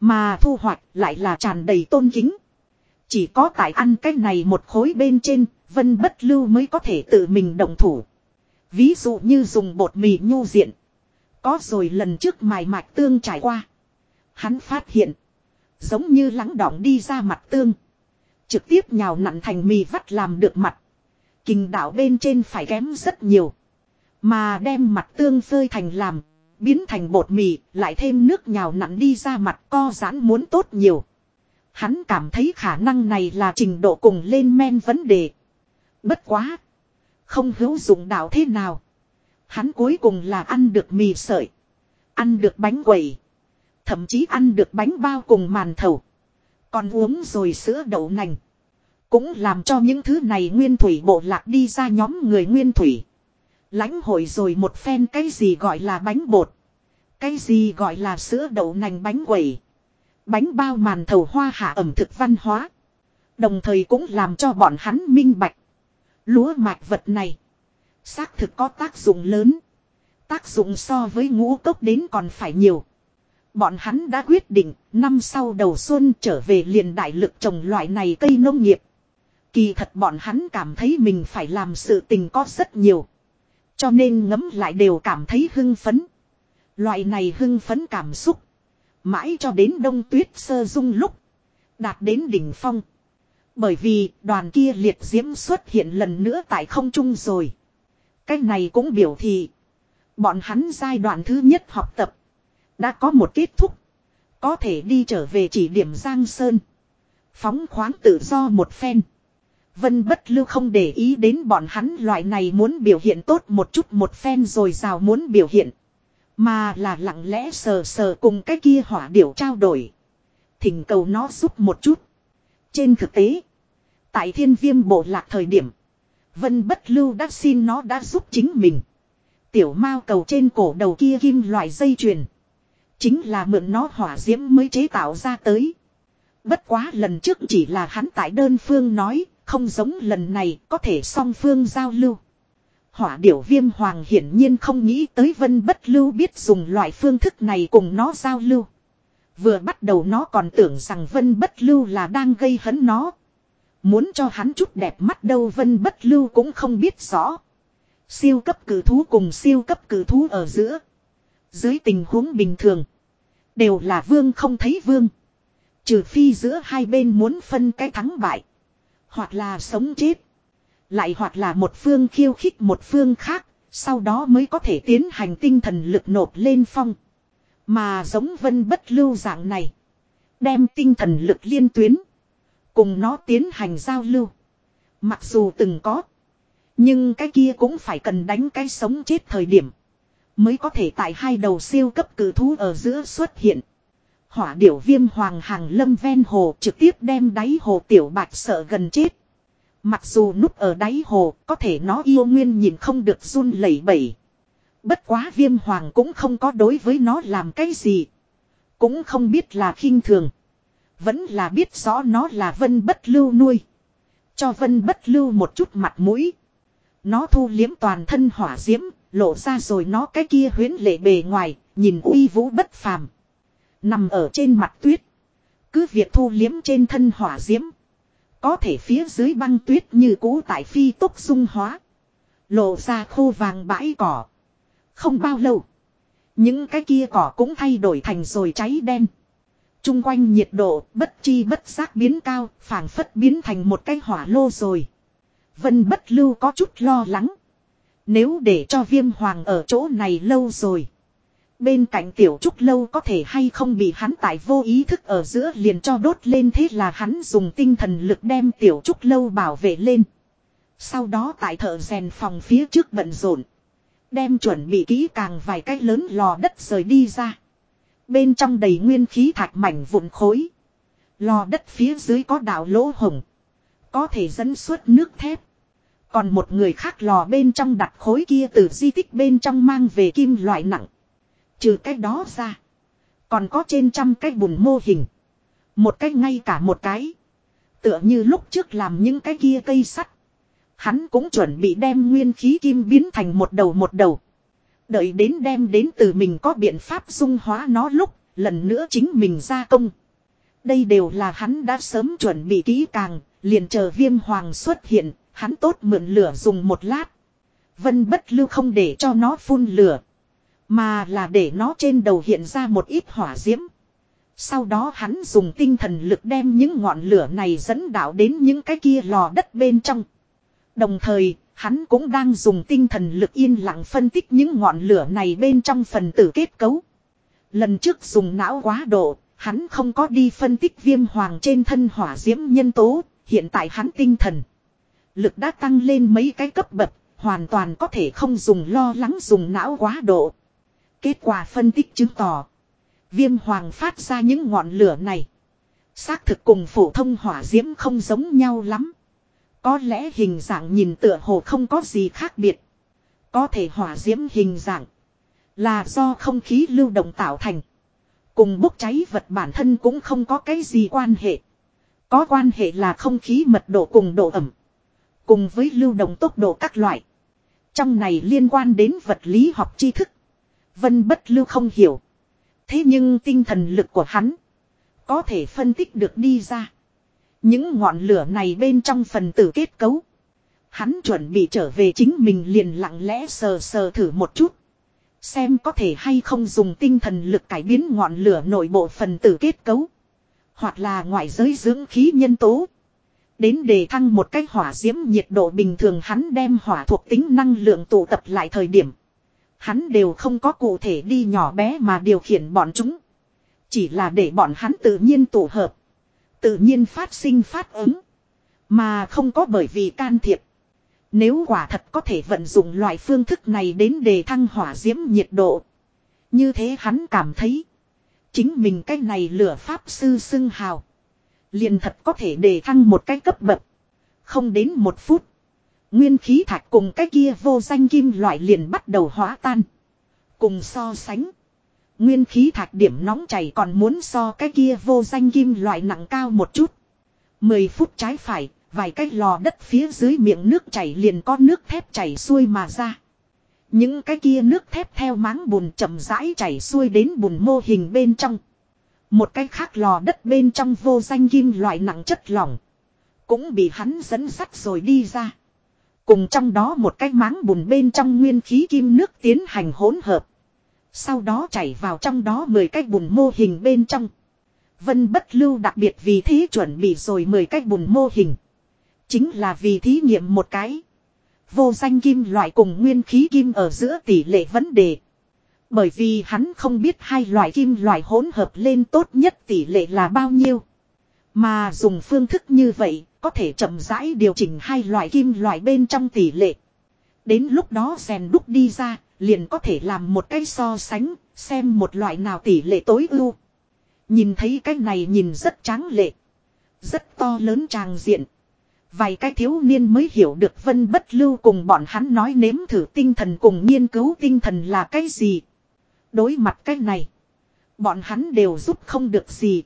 Mà thu hoạch lại là tràn đầy tôn kính. Chỉ có tại ăn cái này một khối bên trên, vân bất lưu mới có thể tự mình động thủ. Ví dụ như dùng bột mì nhu diện. Có rồi lần trước mài mạch tương trải qua. Hắn phát hiện. Giống như lắng đọng đi ra mặt tương. Trực tiếp nhào nặn thành mì vắt làm được mặt. Kinh đảo bên trên phải kém rất nhiều. Mà đem mặt tương phơi thành làm. Biến thành bột mì, lại thêm nước nhào nặn đi ra mặt co giãn muốn tốt nhiều. Hắn cảm thấy khả năng này là trình độ cùng lên men vấn đề. Bất quá. Không hữu dụng đạo thế nào. Hắn cuối cùng là ăn được mì sợi. Ăn được bánh quẩy. Thậm chí ăn được bánh bao cùng màn thầu. Còn uống rồi sữa đậu nành. Cũng làm cho những thứ này nguyên thủy bộ lạc đi ra nhóm người nguyên thủy. lãnh hội rồi một phen cái gì gọi là bánh bột. Cái gì gọi là sữa đậu nành bánh quẩy. Bánh bao màn thầu hoa hạ ẩm thực văn hóa. Đồng thời cũng làm cho bọn hắn minh bạch. Lúa mạch vật này. Xác thực có tác dụng lớn. Tác dụng so với ngũ cốc đến còn phải nhiều. Bọn hắn đã quyết định, năm sau đầu xuân trở về liền đại lực trồng loại này cây nông nghiệp. Kỳ thật bọn hắn cảm thấy mình phải làm sự tình có rất nhiều. Cho nên ngấm lại đều cảm thấy hưng phấn. Loại này hưng phấn cảm xúc. Mãi cho đến đông tuyết sơ dung lúc. Đạt đến đỉnh phong. Bởi vì đoàn kia liệt diễm xuất hiện lần nữa tại không trung rồi. Cái này cũng biểu thị. Bọn hắn giai đoạn thứ nhất học tập. Đã có một kết thúc. Có thể đi trở về chỉ điểm Giang Sơn. Phóng khoáng tự do một phen. Vân bất lưu không để ý đến bọn hắn, loại này muốn biểu hiện tốt một chút một phen rồi rào muốn biểu hiện. Mà là lặng lẽ sờ sờ cùng cái kia hỏa điểu trao đổi. Thỉnh cầu nó giúp một chút. Trên thực tế. Tại thiên viêm bộ lạc thời điểm. Vân bất lưu đã xin nó đã giúp chính mình. Tiểu mao cầu trên cổ đầu kia kim loại dây chuyền. Chính là mượn nó hỏa diễm mới chế tạo ra tới. Bất quá lần trước chỉ là hắn tại đơn phương nói, không giống lần này có thể song phương giao lưu. Hỏa điểu viêm hoàng hiển nhiên không nghĩ tới vân bất lưu biết dùng loại phương thức này cùng nó giao lưu. Vừa bắt đầu nó còn tưởng rằng vân bất lưu là đang gây hấn nó. Muốn cho hắn chút đẹp mắt đâu vân bất lưu cũng không biết rõ. Siêu cấp cử thú cùng siêu cấp cử thú ở giữa. Dưới tình huống bình thường. Đều là vương không thấy vương. Trừ phi giữa hai bên muốn phân cái thắng bại. Hoặc là sống chết. Lại hoặc là một phương khiêu khích một phương khác. Sau đó mới có thể tiến hành tinh thần lực nộp lên phong. Mà giống vân bất lưu dạng này. Đem tinh thần lực liên tuyến. Cùng nó tiến hành giao lưu. Mặc dù từng có. Nhưng cái kia cũng phải cần đánh cái sống chết thời điểm. Mới có thể tại hai đầu siêu cấp cử thú ở giữa xuất hiện. Hỏa điểu viêm hoàng hàng lâm ven hồ trực tiếp đem đáy hồ tiểu bạch sợ gần chết. Mặc dù núp ở đáy hồ, có thể nó yêu nguyên nhìn không được run lẩy bẩy. Bất quá viêm hoàng cũng không có đối với nó làm cái gì. Cũng không biết là khinh thường. Vẫn là biết rõ nó là vân bất lưu nuôi. Cho vân bất lưu một chút mặt mũi. Nó thu liếm toàn thân hỏa diễm, lộ ra rồi nó cái kia huyến lệ bề ngoài, nhìn uy vũ bất phàm. Nằm ở trên mặt tuyết. Cứ việc thu liếm trên thân hỏa diễm. Có thể phía dưới băng tuyết như cũ tại phi tốc dung hóa. Lộ ra khô vàng bãi cỏ. Không bao lâu. Những cái kia cỏ cũng thay đổi thành rồi cháy đen. Trung quanh nhiệt độ bất chi bất giác biến cao, phảng phất biến thành một cái hỏa lô rồi. Vân bất lưu có chút lo lắng. Nếu để cho viêm hoàng ở chỗ này lâu rồi. Bên cạnh tiểu trúc lâu có thể hay không bị hắn tại vô ý thức ở giữa liền cho đốt lên thế là hắn dùng tinh thần lực đem tiểu trúc lâu bảo vệ lên. Sau đó tại thợ rèn phòng phía trước bận rộn. Đem chuẩn bị kỹ càng vài cái lớn lò đất rời đi ra. Bên trong đầy nguyên khí thạch mảnh vụn khối. Lò đất phía dưới có đảo lỗ hồng. Có thể dẫn xuất nước thép. Còn một người khác lò bên trong đặt khối kia từ di tích bên trong mang về kim loại nặng. Trừ cái đó ra. Còn có trên trăm cái bùn mô hình. Một cái ngay cả một cái. Tựa như lúc trước làm những cái kia cây sắt. Hắn cũng chuẩn bị đem nguyên khí kim biến thành một đầu một đầu. Đợi đến đem đến từ mình có biện pháp dung hóa nó lúc, lần nữa chính mình ra công. Đây đều là hắn đã sớm chuẩn bị kỹ càng, liền chờ viêm hoàng xuất hiện, hắn tốt mượn lửa dùng một lát. Vân bất lưu không để cho nó phun lửa. Mà là để nó trên đầu hiện ra một ít hỏa diễm. Sau đó hắn dùng tinh thần lực đem những ngọn lửa này dẫn đạo đến những cái kia lò đất bên trong. Đồng thời, hắn cũng đang dùng tinh thần lực yên lặng phân tích những ngọn lửa này bên trong phần tử kết cấu. Lần trước dùng não quá độ, hắn không có đi phân tích viêm hoàng trên thân hỏa diễm nhân tố, hiện tại hắn tinh thần. Lực đã tăng lên mấy cái cấp bậc, hoàn toàn có thể không dùng lo lắng dùng não quá độ. Kết quả phân tích chứng tỏ. Viêm hoàng phát ra những ngọn lửa này. Xác thực cùng phổ thông hỏa diễm không giống nhau lắm. Có lẽ hình dạng nhìn tựa hồ không có gì khác biệt. Có thể hỏa diễm hình dạng. Là do không khí lưu động tạo thành. Cùng bốc cháy vật bản thân cũng không có cái gì quan hệ. Có quan hệ là không khí mật độ cùng độ ẩm. Cùng với lưu động tốc độ các loại. Trong này liên quan đến vật lý học tri thức. Vân bất lưu không hiểu. Thế nhưng tinh thần lực của hắn. Có thể phân tích được đi ra. Những ngọn lửa này bên trong phần tử kết cấu. Hắn chuẩn bị trở về chính mình liền lặng lẽ sờ sờ thử một chút. Xem có thể hay không dùng tinh thần lực cải biến ngọn lửa nội bộ phần tử kết cấu. Hoặc là ngoại giới dưỡng khí nhân tố. Đến đề thăng một cách hỏa diễm nhiệt độ bình thường hắn đem hỏa thuộc tính năng lượng tụ tập lại thời điểm. Hắn đều không có cụ thể đi nhỏ bé mà điều khiển bọn chúng. Chỉ là để bọn hắn tự nhiên tụ hợp. Tự nhiên phát sinh phát ứng. Mà không có bởi vì can thiệp. Nếu quả thật có thể vận dụng loại phương thức này đến đề thăng hỏa diễm nhiệt độ. Như thế hắn cảm thấy. Chính mình cái này lửa pháp sư xưng hào. Liền thật có thể để thăng một cái cấp bậc. Không đến một phút. Nguyên khí thạch cùng cái kia vô danh kim loại liền bắt đầu hóa tan. Cùng so sánh. Nguyên khí thạch điểm nóng chảy còn muốn so cái kia vô danh kim loại nặng cao một chút. 10 phút trái phải, vài cái lò đất phía dưới miệng nước chảy liền có nước thép chảy xuôi mà ra. Những cái kia nước thép theo máng bùn chậm rãi chảy xuôi đến bùn mô hình bên trong. Một cái khác lò đất bên trong vô danh kim loại nặng chất lỏng. Cũng bị hắn dẫn sắt rồi đi ra. Cùng trong đó một cái máng bùn bên trong nguyên khí kim nước tiến hành hỗn hợp. Sau đó chảy vào trong đó 10 cái bùn mô hình bên trong. Vân bất lưu đặc biệt vì thế chuẩn bị rồi 10 cái bùn mô hình. Chính là vì thí nghiệm một cái. Vô danh kim loại cùng nguyên khí kim ở giữa tỷ lệ vấn đề. Bởi vì hắn không biết hai loại kim loại hỗn hợp lên tốt nhất tỷ lệ là bao nhiêu. Mà dùng phương thức như vậy, có thể chậm rãi điều chỉnh hai loại kim loại bên trong tỷ lệ. Đến lúc đó rèn đúc đi ra, liền có thể làm một cái so sánh, xem một loại nào tỷ lệ tối ưu. Nhìn thấy cái này nhìn rất tráng lệ. Rất to lớn tràng diện. Vài cái thiếu niên mới hiểu được vân bất lưu cùng bọn hắn nói nếm thử tinh thần cùng nghiên cứu tinh thần là cái gì. Đối mặt cái này. Bọn hắn đều giúp không được gì.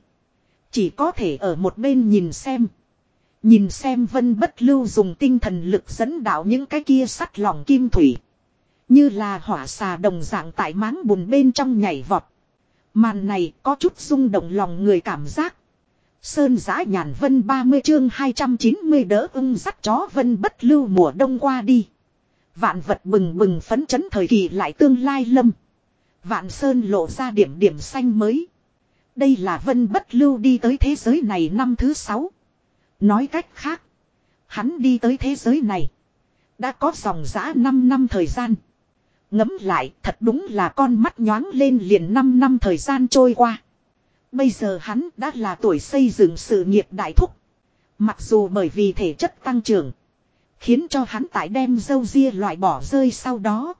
Chỉ có thể ở một bên nhìn xem. Nhìn xem vân bất lưu dùng tinh thần lực dẫn đạo những cái kia sắt lỏng kim thủy. Như là hỏa xà đồng dạng tại máng bùn bên trong nhảy vọt. Màn này có chút rung động lòng người cảm giác. Sơn giã nhàn vân 30 chương 290 đỡ ưng dắt chó vân bất lưu mùa đông qua đi. Vạn vật bừng bừng phấn chấn thời kỳ lại tương lai lâm. Vạn Sơn lộ ra điểm điểm xanh mới. Đây là vân bất lưu đi tới thế giới này năm thứ sáu. Nói cách khác. Hắn đi tới thế giới này. Đã có dòng giã 5 năm thời gian. Ngấm lại thật đúng là con mắt nhoáng lên liền 5 năm thời gian trôi qua. Bây giờ hắn đã là tuổi xây dựng sự nghiệp đại thúc. Mặc dù bởi vì thể chất tăng trưởng. Khiến cho hắn tại đem dâu ria loại bỏ rơi sau đó.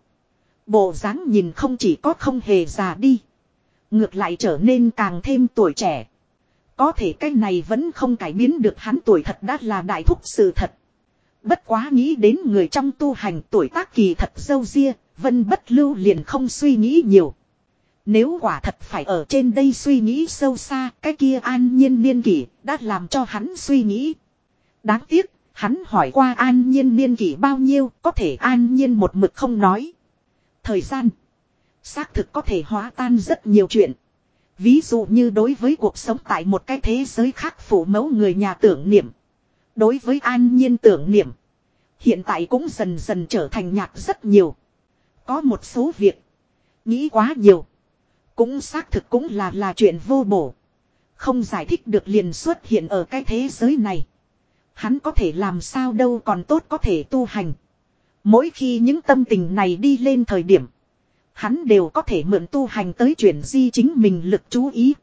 Bộ dáng nhìn không chỉ có không hề già đi. Ngược lại trở nên càng thêm tuổi trẻ. Có thể cái này vẫn không cải biến được hắn tuổi thật đã là đại thúc sự thật. Bất quá nghĩ đến người trong tu hành tuổi tác kỳ thật dâu ria, vân bất lưu liền không suy nghĩ nhiều. Nếu quả thật phải ở trên đây suy nghĩ sâu xa, cái kia an nhiên niên kỷ đã làm cho hắn suy nghĩ. Đáng tiếc, hắn hỏi qua an nhiên niên kỷ bao nhiêu, có thể an nhiên một mực không nói. Thời gian, xác thực có thể hóa tan rất nhiều chuyện. Ví dụ như đối với cuộc sống tại một cái thế giới khác phủ mẫu người nhà tưởng niệm. Đối với an nhiên tưởng niệm. Hiện tại cũng dần dần trở thành nhạc rất nhiều. Có một số việc. Nghĩ quá nhiều. Cũng xác thực cũng là là chuyện vô bổ. Không giải thích được liền xuất hiện ở cái thế giới này. Hắn có thể làm sao đâu còn tốt có thể tu hành. Mỗi khi những tâm tình này đi lên thời điểm. Hắn đều có thể mượn tu hành tới chuyển di chính mình lực chú ý.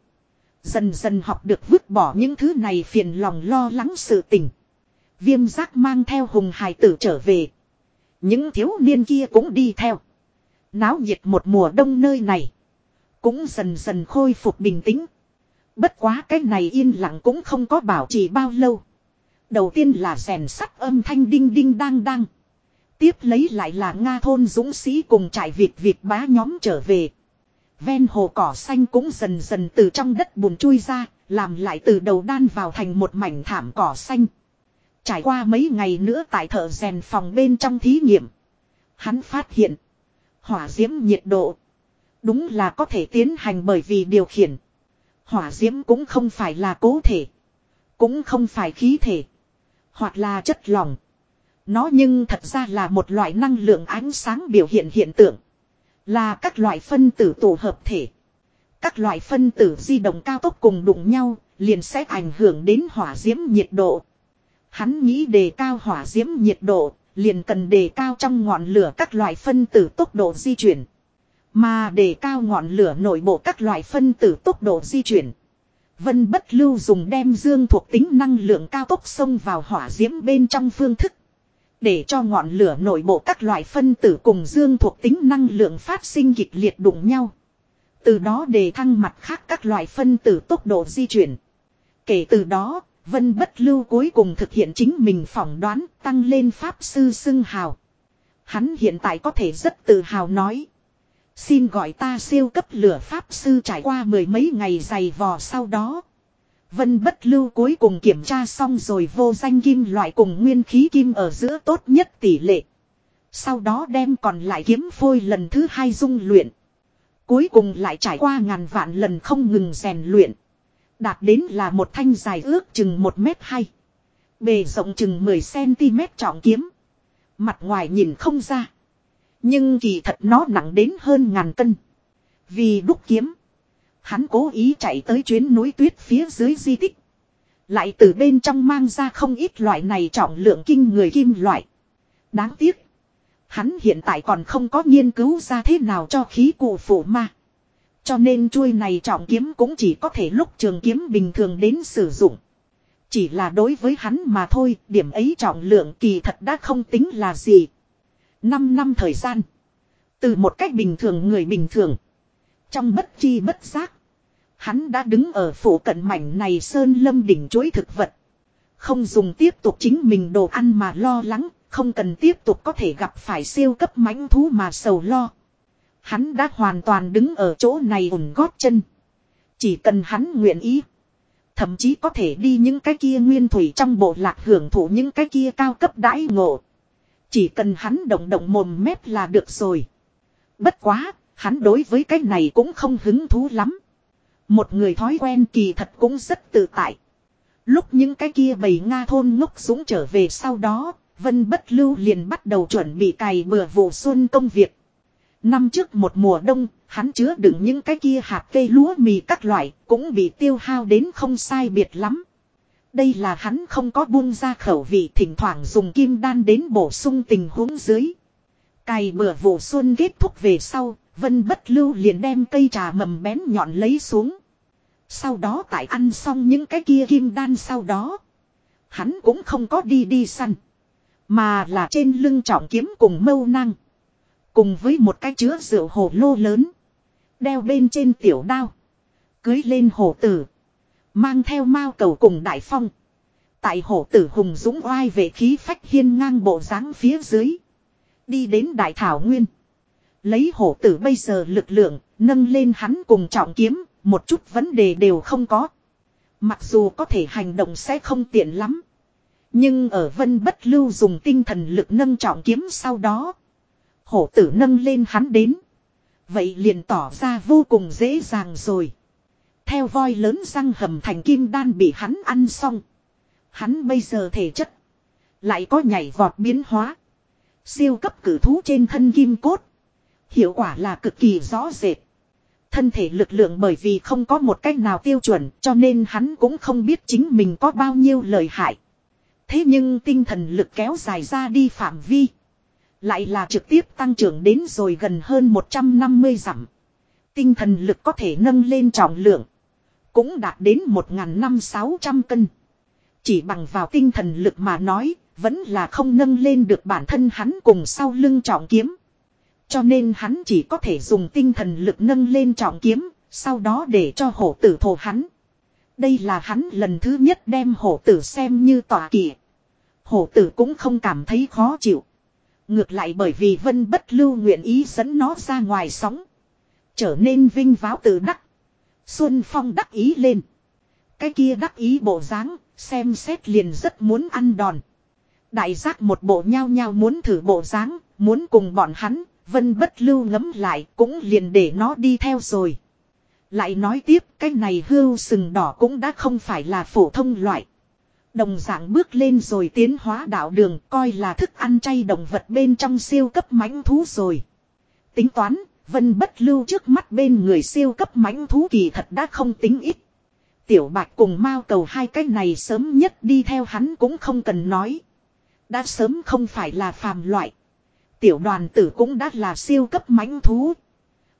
Dần dần học được vứt bỏ những thứ này phiền lòng lo lắng sự tình. Viêm giác mang theo hùng hài tử trở về. Những thiếu niên kia cũng đi theo. Náo nhiệt một mùa đông nơi này. Cũng dần dần khôi phục bình tĩnh. Bất quá cái này yên lặng cũng không có bảo trì bao lâu. Đầu tiên là rèn sắt âm thanh đinh đinh đang đang. Tiếp lấy lại là Nga thôn dũng sĩ cùng trại Việt Việt bá nhóm trở về. Ven hồ cỏ xanh cũng dần dần từ trong đất bùn chui ra, làm lại từ đầu đan vào thành một mảnh thảm cỏ xanh. Trải qua mấy ngày nữa tại thợ rèn phòng bên trong thí nghiệm. Hắn phát hiện. Hỏa diễm nhiệt độ. Đúng là có thể tiến hành bởi vì điều khiển. Hỏa diễm cũng không phải là cố thể. Cũng không phải khí thể. Hoặc là chất lỏng. Nó nhưng thật ra là một loại năng lượng ánh sáng biểu hiện hiện tượng. Là các loại phân tử tổ hợp thể. Các loại phân tử di động cao tốc cùng đụng nhau, liền sẽ ảnh hưởng đến hỏa diễm nhiệt độ. Hắn nghĩ đề cao hỏa diễm nhiệt độ, liền cần đề cao trong ngọn lửa các loại phân tử tốc độ di chuyển. Mà đề cao ngọn lửa nội bộ các loại phân tử tốc độ di chuyển. Vân bất lưu dùng đem dương thuộc tính năng lượng cao tốc xông vào hỏa diễm bên trong phương thức. Để cho ngọn lửa nội bộ các loại phân tử cùng dương thuộc tính năng lượng phát sinh kịch liệt đụng nhau. Từ đó đề thăng mặt khác các loại phân tử tốc độ di chuyển. Kể từ đó, Vân Bất Lưu cuối cùng thực hiện chính mình phỏng đoán, tăng lên Pháp Sư xưng hào. Hắn hiện tại có thể rất tự hào nói. Xin gọi ta siêu cấp lửa Pháp Sư trải qua mười mấy ngày dày vò sau đó. Vân Bất Lưu cuối cùng kiểm tra xong rồi vô danh kim loại cùng nguyên khí kim ở giữa tốt nhất tỷ lệ. Sau đó đem còn lại kiếm phôi lần thứ hai dung luyện. Cuối cùng lại trải qua ngàn vạn lần không ngừng rèn luyện. Đạt đến là một thanh dài ước chừng 1 mét 2. Bề rộng chừng 10cm trọng kiếm. Mặt ngoài nhìn không ra. Nhưng kỳ thật nó nặng đến hơn ngàn cân. Vì đúc kiếm. Hắn cố ý chạy tới chuyến núi tuyết phía dưới di tích. Lại từ bên trong mang ra không ít loại này trọng lượng kinh người kim loại. Đáng tiếc. Hắn hiện tại còn không có nghiên cứu ra thế nào cho khí cụ phủ ma. Cho nên chuôi này trọng kiếm cũng chỉ có thể lúc trường kiếm bình thường đến sử dụng. Chỉ là đối với hắn mà thôi, điểm ấy trọng lượng kỳ thật đã không tính là gì. Năm năm thời gian. Từ một cách bình thường người bình thường. Trong bất chi bất giác. Hắn đã đứng ở phủ cận mảnh này sơn lâm đỉnh chuối thực vật. Không dùng tiếp tục chính mình đồ ăn mà lo lắng, không cần tiếp tục có thể gặp phải siêu cấp mãnh thú mà sầu lo. Hắn đã hoàn toàn đứng ở chỗ này ổn gót chân. Chỉ cần hắn nguyện ý. Thậm chí có thể đi những cái kia nguyên thủy trong bộ lạc hưởng thụ những cái kia cao cấp đãi ngộ. Chỉ cần hắn động động mồm mép là được rồi. Bất quá, hắn đối với cái này cũng không hứng thú lắm. Một người thói quen kỳ thật cũng rất tự tại. Lúc những cái kia bầy Nga thôn ngốc dũng trở về sau đó, Vân Bất Lưu liền bắt đầu chuẩn bị cày bừa vụ xuân công việc. Năm trước một mùa đông, hắn chứa đựng những cái kia hạt cây lúa mì các loại, cũng bị tiêu hao đến không sai biệt lắm. Đây là hắn không có buông ra khẩu vị thỉnh thoảng dùng kim đan đến bổ sung tình huống dưới. Cày bừa vụ xuân kết thúc về sau, Vân Bất Lưu liền đem cây trà mầm bén nhọn lấy xuống. Sau đó tại ăn xong những cái kia kim đan sau đó. Hắn cũng không có đi đi săn. Mà là trên lưng trọng kiếm cùng mâu năng. Cùng với một cái chứa rượu hồ lô lớn. Đeo bên trên tiểu đao. Cưới lên hồ tử. Mang theo mao cầu cùng đại phong. Tại hồ tử hùng dũng oai về khí phách hiên ngang bộ dáng phía dưới. Đi đến đại thảo nguyên. Lấy hổ tử bây giờ lực lượng, nâng lên hắn cùng trọng kiếm, một chút vấn đề đều không có. Mặc dù có thể hành động sẽ không tiện lắm. Nhưng ở vân bất lưu dùng tinh thần lực nâng trọng kiếm sau đó. Hổ tử nâng lên hắn đến. Vậy liền tỏ ra vô cùng dễ dàng rồi. Theo voi lớn răng hầm thành kim đan bị hắn ăn xong. Hắn bây giờ thể chất. Lại có nhảy vọt biến hóa. Siêu cấp cử thú trên thân kim cốt. Hiệu quả là cực kỳ rõ rệt. Thân thể lực lượng bởi vì không có một cách nào tiêu chuẩn cho nên hắn cũng không biết chính mình có bao nhiêu lời hại. Thế nhưng tinh thần lực kéo dài ra đi phạm vi. Lại là trực tiếp tăng trưởng đến rồi gần hơn 150 dặm. Tinh thần lực có thể nâng lên trọng lượng. Cũng đạt đến 1.500-600 cân. Chỉ bằng vào tinh thần lực mà nói, vẫn là không nâng lên được bản thân hắn cùng sau lưng trọng kiếm. Cho nên hắn chỉ có thể dùng tinh thần lực nâng lên trọng kiếm, sau đó để cho hổ tử thổ hắn. Đây là hắn lần thứ nhất đem hổ tử xem như tòa kỵ. Hổ tử cũng không cảm thấy khó chịu. Ngược lại bởi vì vân bất lưu nguyện ý dẫn nó ra ngoài sóng. Trở nên vinh váo tự đắc. Xuân Phong đắc ý lên. Cái kia đắc ý bộ dáng, xem xét liền rất muốn ăn đòn. Đại giác một bộ nhao nhao muốn thử bộ dáng, muốn cùng bọn hắn, vân bất lưu ngấm lại cũng liền để nó đi theo rồi. Lại nói tiếp cái này hưu sừng đỏ cũng đã không phải là phổ thông loại. Đồng dạng bước lên rồi tiến hóa đạo đường coi là thức ăn chay động vật bên trong siêu cấp mãnh thú rồi. Tính toán, vân bất lưu trước mắt bên người siêu cấp mãnh thú kỳ thật đã không tính ít. Tiểu bạch cùng mao cầu hai cái này sớm nhất đi theo hắn cũng không cần nói. Đã sớm không phải là phàm loại. Tiểu đoàn tử cũng đã là siêu cấp mãnh thú.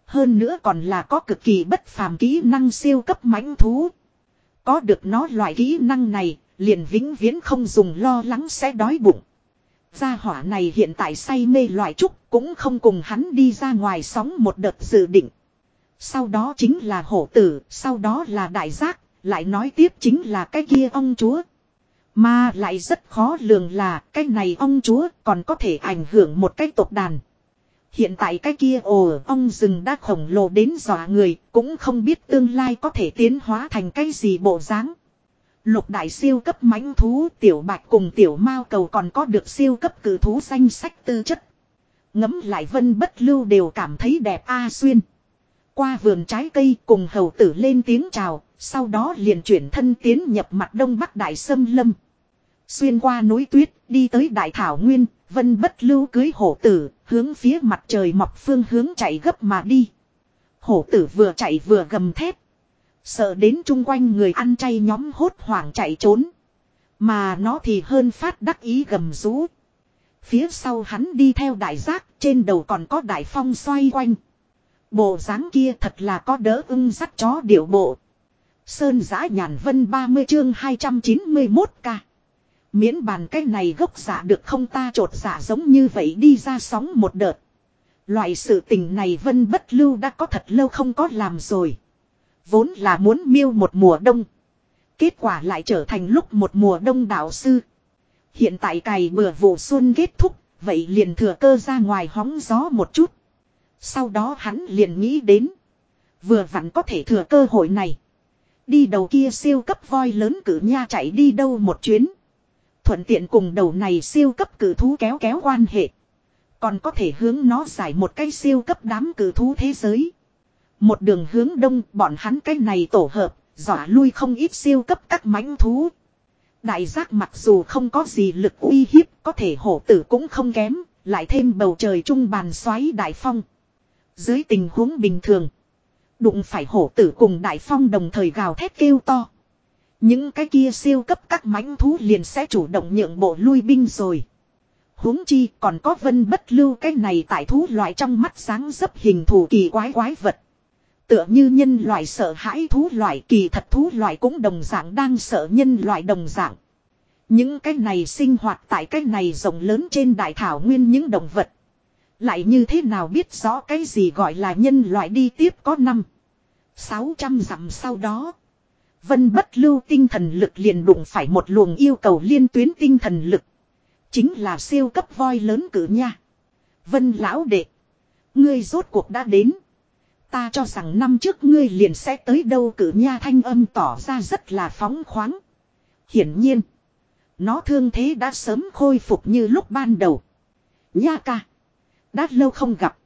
Hơn nữa còn là có cực kỳ bất phàm kỹ năng siêu cấp mãnh thú. Có được nó loại kỹ năng này, liền vĩnh viễn không dùng lo lắng sẽ đói bụng. Gia hỏa này hiện tại say mê loại trúc cũng không cùng hắn đi ra ngoài sóng một đợt dự định. Sau đó chính là hổ tử, sau đó là đại giác, lại nói tiếp chính là cái kia ông chúa. Mà lại rất khó lường là cái này ông chúa còn có thể ảnh hưởng một cái tộc đàn. Hiện tại cái kia ồ ông rừng đã khổng lồ đến dọa người cũng không biết tương lai có thể tiến hóa thành cái gì bộ dáng. Lục đại siêu cấp mãnh thú tiểu bạch cùng tiểu mao cầu còn có được siêu cấp cử thú danh sách tư chất. Ngấm lại vân bất lưu đều cảm thấy đẹp a xuyên. Qua vườn trái cây cùng hầu tử lên tiếng chào, sau đó liền chuyển thân tiến nhập mặt đông bắc đại sâm lâm. Xuyên qua núi tuyết, đi tới đại thảo nguyên, vân bất lưu cưới hổ tử, hướng phía mặt trời mọc phương hướng chạy gấp mà đi. Hổ tử vừa chạy vừa gầm thép Sợ đến chung quanh người ăn chay nhóm hốt hoảng chạy trốn. Mà nó thì hơn phát đắc ý gầm rú. Phía sau hắn đi theo đại giác, trên đầu còn có đại phong xoay quanh. Bộ dáng kia thật là có đỡ ưng dắt chó điệu bộ. Sơn giã nhàn vân 30 chương 291 ca. Miễn bàn cái này gốc giả được không ta trột giả giống như vậy đi ra sóng một đợt. Loại sự tình này vân bất lưu đã có thật lâu không có làm rồi. Vốn là muốn miêu một mùa đông. Kết quả lại trở thành lúc một mùa đông đạo sư. Hiện tại cày bừa vụ xuân kết thúc, vậy liền thừa cơ ra ngoài hóng gió một chút. Sau đó hắn liền nghĩ đến. Vừa vặn có thể thừa cơ hội này. Đi đầu kia siêu cấp voi lớn cử nha chạy đi đâu một chuyến. Thuận tiện cùng đầu này siêu cấp cử thú kéo kéo quan hệ. Còn có thể hướng nó giải một cái siêu cấp đám cử thú thế giới. Một đường hướng đông bọn hắn cái này tổ hợp, dọa lui không ít siêu cấp các mãnh thú. Đại giác mặc dù không có gì lực uy hiếp, có thể hổ tử cũng không kém, lại thêm bầu trời trung bàn xoáy đại phong. Dưới tình huống bình thường, đụng phải hổ tử cùng đại phong đồng thời gào thét kêu to. Những cái kia siêu cấp các mãnh thú liền sẽ chủ động nhượng bộ lui binh rồi. huống chi còn có vân bất lưu cái này tại thú loại trong mắt sáng dấp hình thù kỳ quái quái vật. Tựa như nhân loại sợ hãi thú loại, kỳ thật thú loại cũng đồng dạng đang sợ nhân loại đồng dạng. Những cái này sinh hoạt tại cái này rộng lớn trên đại thảo nguyên những động vật. Lại như thế nào biết rõ cái gì gọi là nhân loại đi tiếp có năm. Sáu trăm dặm sau đó. Vân bất lưu tinh thần lực liền đụng phải một luồng yêu cầu liên tuyến tinh thần lực. Chính là siêu cấp voi lớn cử nha. Vân lão đệ. Ngươi rốt cuộc đã đến. Ta cho rằng năm trước ngươi liền sẽ tới đâu cử nha thanh âm tỏ ra rất là phóng khoáng. Hiển nhiên. Nó thương thế đã sớm khôi phục như lúc ban đầu. Nha ca. Đã lâu không gặp.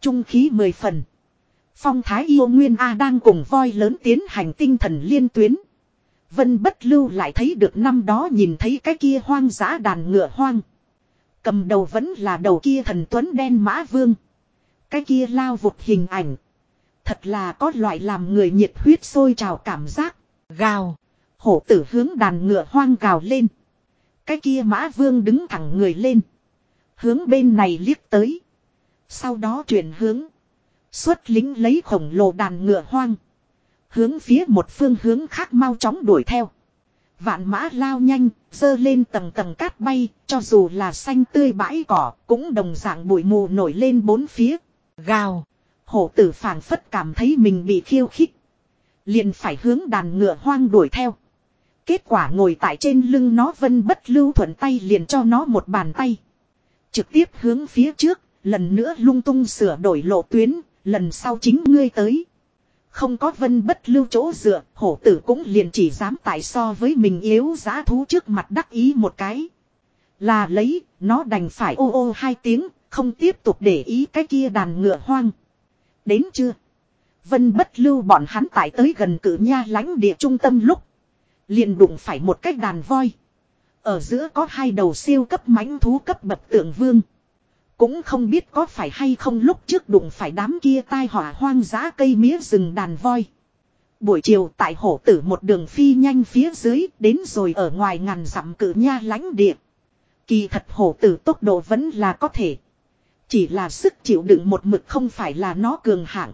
Trung khí mười phần. Phong thái yêu nguyên A đang cùng voi lớn tiến hành tinh thần liên tuyến. Vân bất lưu lại thấy được năm đó nhìn thấy cái kia hoang dã đàn ngựa hoang. Cầm đầu vẫn là đầu kia thần tuấn đen mã vương. Cái kia lao vụt hình ảnh. Thật là có loại làm người nhiệt huyết sôi trào cảm giác. Gào. Hổ tử hướng đàn ngựa hoang gào lên. Cái kia mã vương đứng thẳng người lên. Hướng bên này liếc tới. Sau đó chuyển hướng. Xuất lính lấy khổng lồ đàn ngựa hoang. Hướng phía một phương hướng khác mau chóng đuổi theo. Vạn mã lao nhanh, dơ lên tầng tầng cát bay, cho dù là xanh tươi bãi cỏ, cũng đồng dạng bụi mù nổi lên bốn phía. Gào. Hổ tử phảng phất cảm thấy mình bị khiêu khích. Liền phải hướng đàn ngựa hoang đuổi theo. Kết quả ngồi tại trên lưng nó vân bất lưu thuận tay liền cho nó một bàn tay. Trực tiếp hướng phía trước, lần nữa lung tung sửa đổi lộ tuyến, lần sau chính ngươi tới. Không có vân bất lưu chỗ dựa, hổ tử cũng liền chỉ dám tại so với mình yếu giá thú trước mặt đắc ý một cái. Là lấy, nó đành phải ô ô hai tiếng, không tiếp tục để ý cái kia đàn ngựa hoang. Đến chưa? Vân bất lưu bọn hắn tại tới gần cử nha lãnh địa trung tâm lúc. Liền đụng phải một cái đàn voi. Ở giữa có hai đầu siêu cấp mãnh thú cấp bậc tượng vương. Cũng không biết có phải hay không lúc trước đụng phải đám kia tai họa hoang dã cây mía rừng đàn voi. Buổi chiều tại hổ tử một đường phi nhanh phía dưới đến rồi ở ngoài ngàn dặm cử nha lãnh địa. Kỳ thật hổ tử tốc độ vẫn là có thể. Chỉ là sức chịu đựng một mực không phải là nó cường hạng.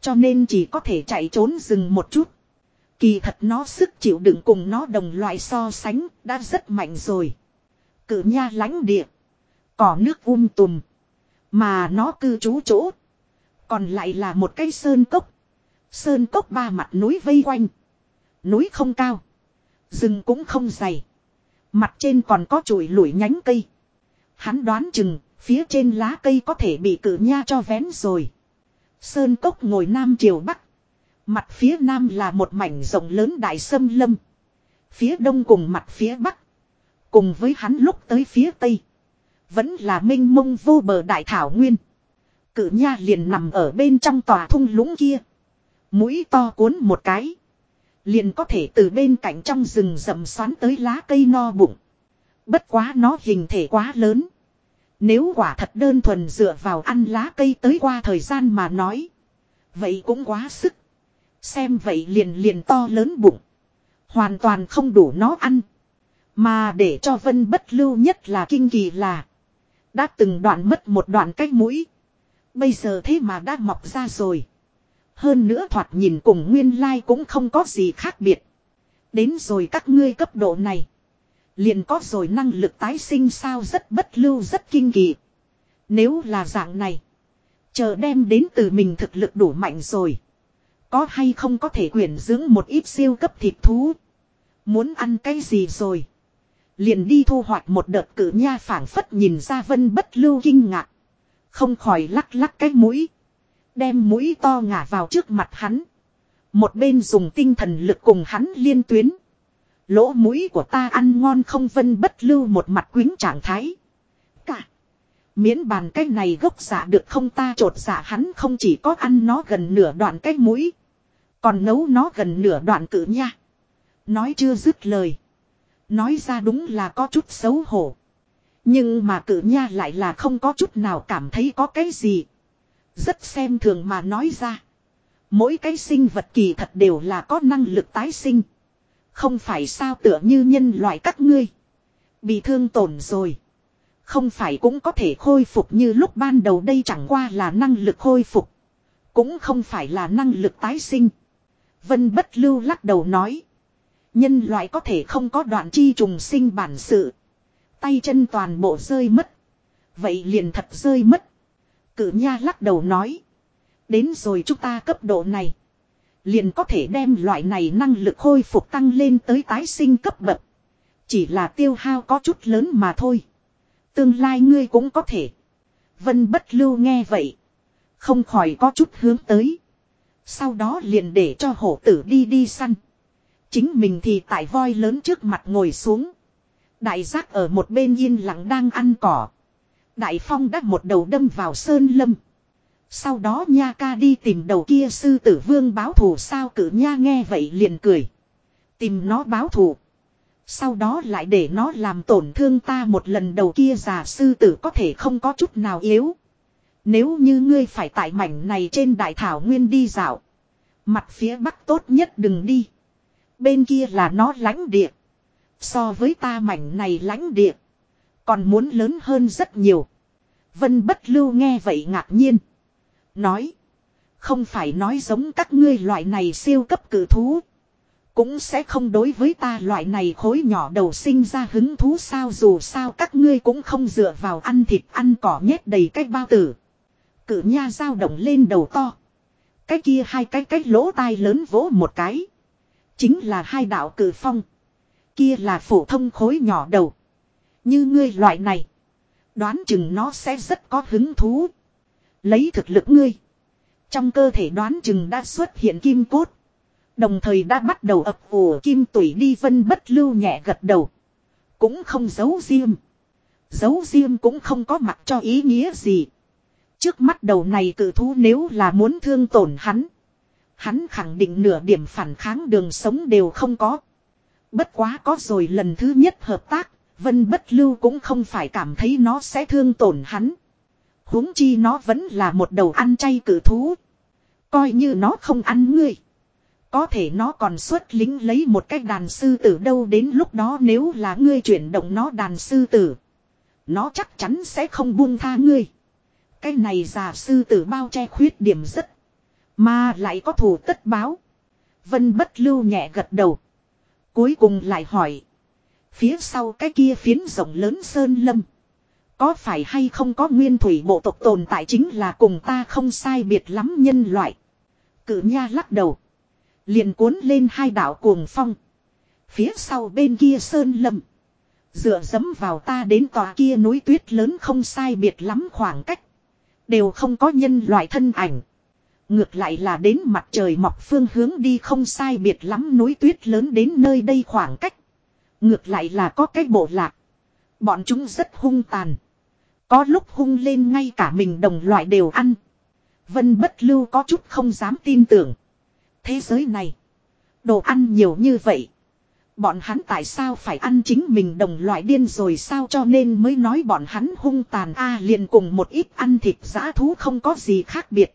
Cho nên chỉ có thể chạy trốn rừng một chút. Kỳ thật nó sức chịu đựng cùng nó đồng loại so sánh đã rất mạnh rồi. Cử nha lãnh địa. Cỏ nước um tùm. Mà nó cư trú chỗ. Còn lại là một cái sơn cốc. Sơn cốc ba mặt núi vây quanh. Núi không cao. Rừng cũng không dày. Mặt trên còn có chuỗi lủi nhánh cây. Hắn đoán chừng, phía trên lá cây có thể bị cử nha cho vén rồi. Sơn cốc ngồi nam chiều bắc. Mặt phía nam là một mảnh rộng lớn đại sâm lâm. Phía đông cùng mặt phía bắc. Cùng với hắn lúc tới phía tây. Vẫn là minh mông vô bờ đại thảo nguyên. Cử nha liền nằm ở bên trong tòa thung lũng kia. Mũi to cuốn một cái. Liền có thể từ bên cạnh trong rừng rậm xoắn tới lá cây no bụng. Bất quá nó hình thể quá lớn. Nếu quả thật đơn thuần dựa vào ăn lá cây tới qua thời gian mà nói. Vậy cũng quá sức. Xem vậy liền liền to lớn bụng. Hoàn toàn không đủ nó ăn. Mà để cho vân bất lưu nhất là kinh kỳ là. Đã từng đoạn mất một đoạn cách mũi. Bây giờ thế mà đã mọc ra rồi. Hơn nữa thoạt nhìn cùng nguyên lai cũng không có gì khác biệt. Đến rồi các ngươi cấp độ này. Liền có rồi năng lực tái sinh sao rất bất lưu, rất kinh kỳ. Nếu là dạng này. Chờ đem đến từ mình thực lực đủ mạnh rồi. Có hay không có thể quyển dưỡng một ít siêu cấp thịt thú. Muốn ăn cái gì rồi. Liền đi thu hoạch một đợt cử nha phảng phất nhìn ra vân bất lưu kinh ngạc. Không khỏi lắc lắc cái mũi. Đem mũi to ngả vào trước mặt hắn. Một bên dùng tinh thần lực cùng hắn liên tuyến. Lỗ mũi của ta ăn ngon không vân bất lưu một mặt quính trạng thái. Cả. Miễn bàn cái này gốc giả được không ta trột giả hắn không chỉ có ăn nó gần nửa đoạn cái mũi. Còn nấu nó gần nửa đoạn cử nha. Nói chưa dứt lời. Nói ra đúng là có chút xấu hổ. Nhưng mà cử nha lại là không có chút nào cảm thấy có cái gì. Rất xem thường mà nói ra. Mỗi cái sinh vật kỳ thật đều là có năng lực tái sinh. Không phải sao tựa như nhân loại các ngươi. Bị thương tổn rồi. Không phải cũng có thể khôi phục như lúc ban đầu đây chẳng qua là năng lực khôi phục. Cũng không phải là năng lực tái sinh. Vân bất lưu lắc đầu nói. Nhân loại có thể không có đoạn chi trùng sinh bản sự. Tay chân toàn bộ rơi mất. Vậy liền thật rơi mất. Cử nha lắc đầu nói. Đến rồi chúng ta cấp độ này. Liền có thể đem loại này năng lực khôi phục tăng lên tới tái sinh cấp bậc. Chỉ là tiêu hao có chút lớn mà thôi. Tương lai ngươi cũng có thể. Vân bất lưu nghe vậy. Không khỏi có chút hướng tới. Sau đó liền để cho hổ tử đi đi săn. Chính mình thì tại voi lớn trước mặt ngồi xuống. Đại giác ở một bên yên lặng đang ăn cỏ. Đại phong đắc một đầu đâm vào sơn lâm. Sau đó nha ca đi tìm đầu kia sư tử vương báo thù sao cử nha nghe vậy liền cười. Tìm nó báo thù. Sau đó lại để nó làm tổn thương ta một lần đầu kia già sư tử có thể không có chút nào yếu. Nếu như ngươi phải tại mảnh này trên đại thảo nguyên đi dạo. Mặt phía bắc tốt nhất đừng đi. Bên kia là nó lãnh địa. So với ta mảnh này lãnh địa. Còn muốn lớn hơn rất nhiều. Vân bất lưu nghe vậy ngạc nhiên. Nói. Không phải nói giống các ngươi loại này siêu cấp cử thú. Cũng sẽ không đối với ta loại này khối nhỏ đầu sinh ra hứng thú sao dù sao các ngươi cũng không dựa vào ăn thịt ăn cỏ nhét đầy cách bao tử. Cử nha dao động lên đầu to. Cái kia hai cái cách lỗ tai lớn vỗ một cái. Chính là hai đạo cử phong. Kia là phổ thông khối nhỏ đầu. Như ngươi loại này. Đoán chừng nó sẽ rất có hứng thú. Lấy thực lực ngươi. Trong cơ thể đoán chừng đã xuất hiện kim cốt. Đồng thời đã bắt đầu ập ủ kim tủy đi vân bất lưu nhẹ gật đầu. Cũng không giấu riêng. Giấu riêng cũng không có mặt cho ý nghĩa gì. Trước mắt đầu này cử thú nếu là muốn thương tổn hắn. Hắn khẳng định nửa điểm phản kháng đường sống đều không có. Bất quá có rồi lần thứ nhất hợp tác, Vân Bất Lưu cũng không phải cảm thấy nó sẽ thương tổn hắn huống chi nó vẫn là một đầu ăn chay cử thú. Coi như nó không ăn ngươi. Có thể nó còn xuất lính lấy một cách đàn sư tử đâu đến lúc đó nếu là ngươi chuyển động nó đàn sư tử. Nó chắc chắn sẽ không buông tha ngươi. Cái này già sư tử bao che khuyết điểm rất. Mà lại có thù tất báo. Vân bất lưu nhẹ gật đầu. Cuối cùng lại hỏi. Phía sau cái kia phiến rộng lớn sơn lâm. Có phải hay không có nguyên thủy bộ tộc tồn tại chính là cùng ta không sai biệt lắm nhân loại. Cử nha lắc đầu. Liền cuốn lên hai đảo cuồng phong. Phía sau bên kia sơn lâm. Dựa dẫm vào ta đến tòa kia núi tuyết lớn không sai biệt lắm khoảng cách. Đều không có nhân loại thân ảnh. Ngược lại là đến mặt trời mọc phương hướng đi không sai biệt lắm núi tuyết lớn đến nơi đây khoảng cách. Ngược lại là có cái bộ lạc. Bọn chúng rất hung tàn. Có lúc hung lên ngay cả mình đồng loại đều ăn. Vân bất lưu có chút không dám tin tưởng. Thế giới này. Đồ ăn nhiều như vậy. Bọn hắn tại sao phải ăn chính mình đồng loại điên rồi sao cho nên mới nói bọn hắn hung tàn a à liền cùng một ít ăn thịt giã thú không có gì khác biệt.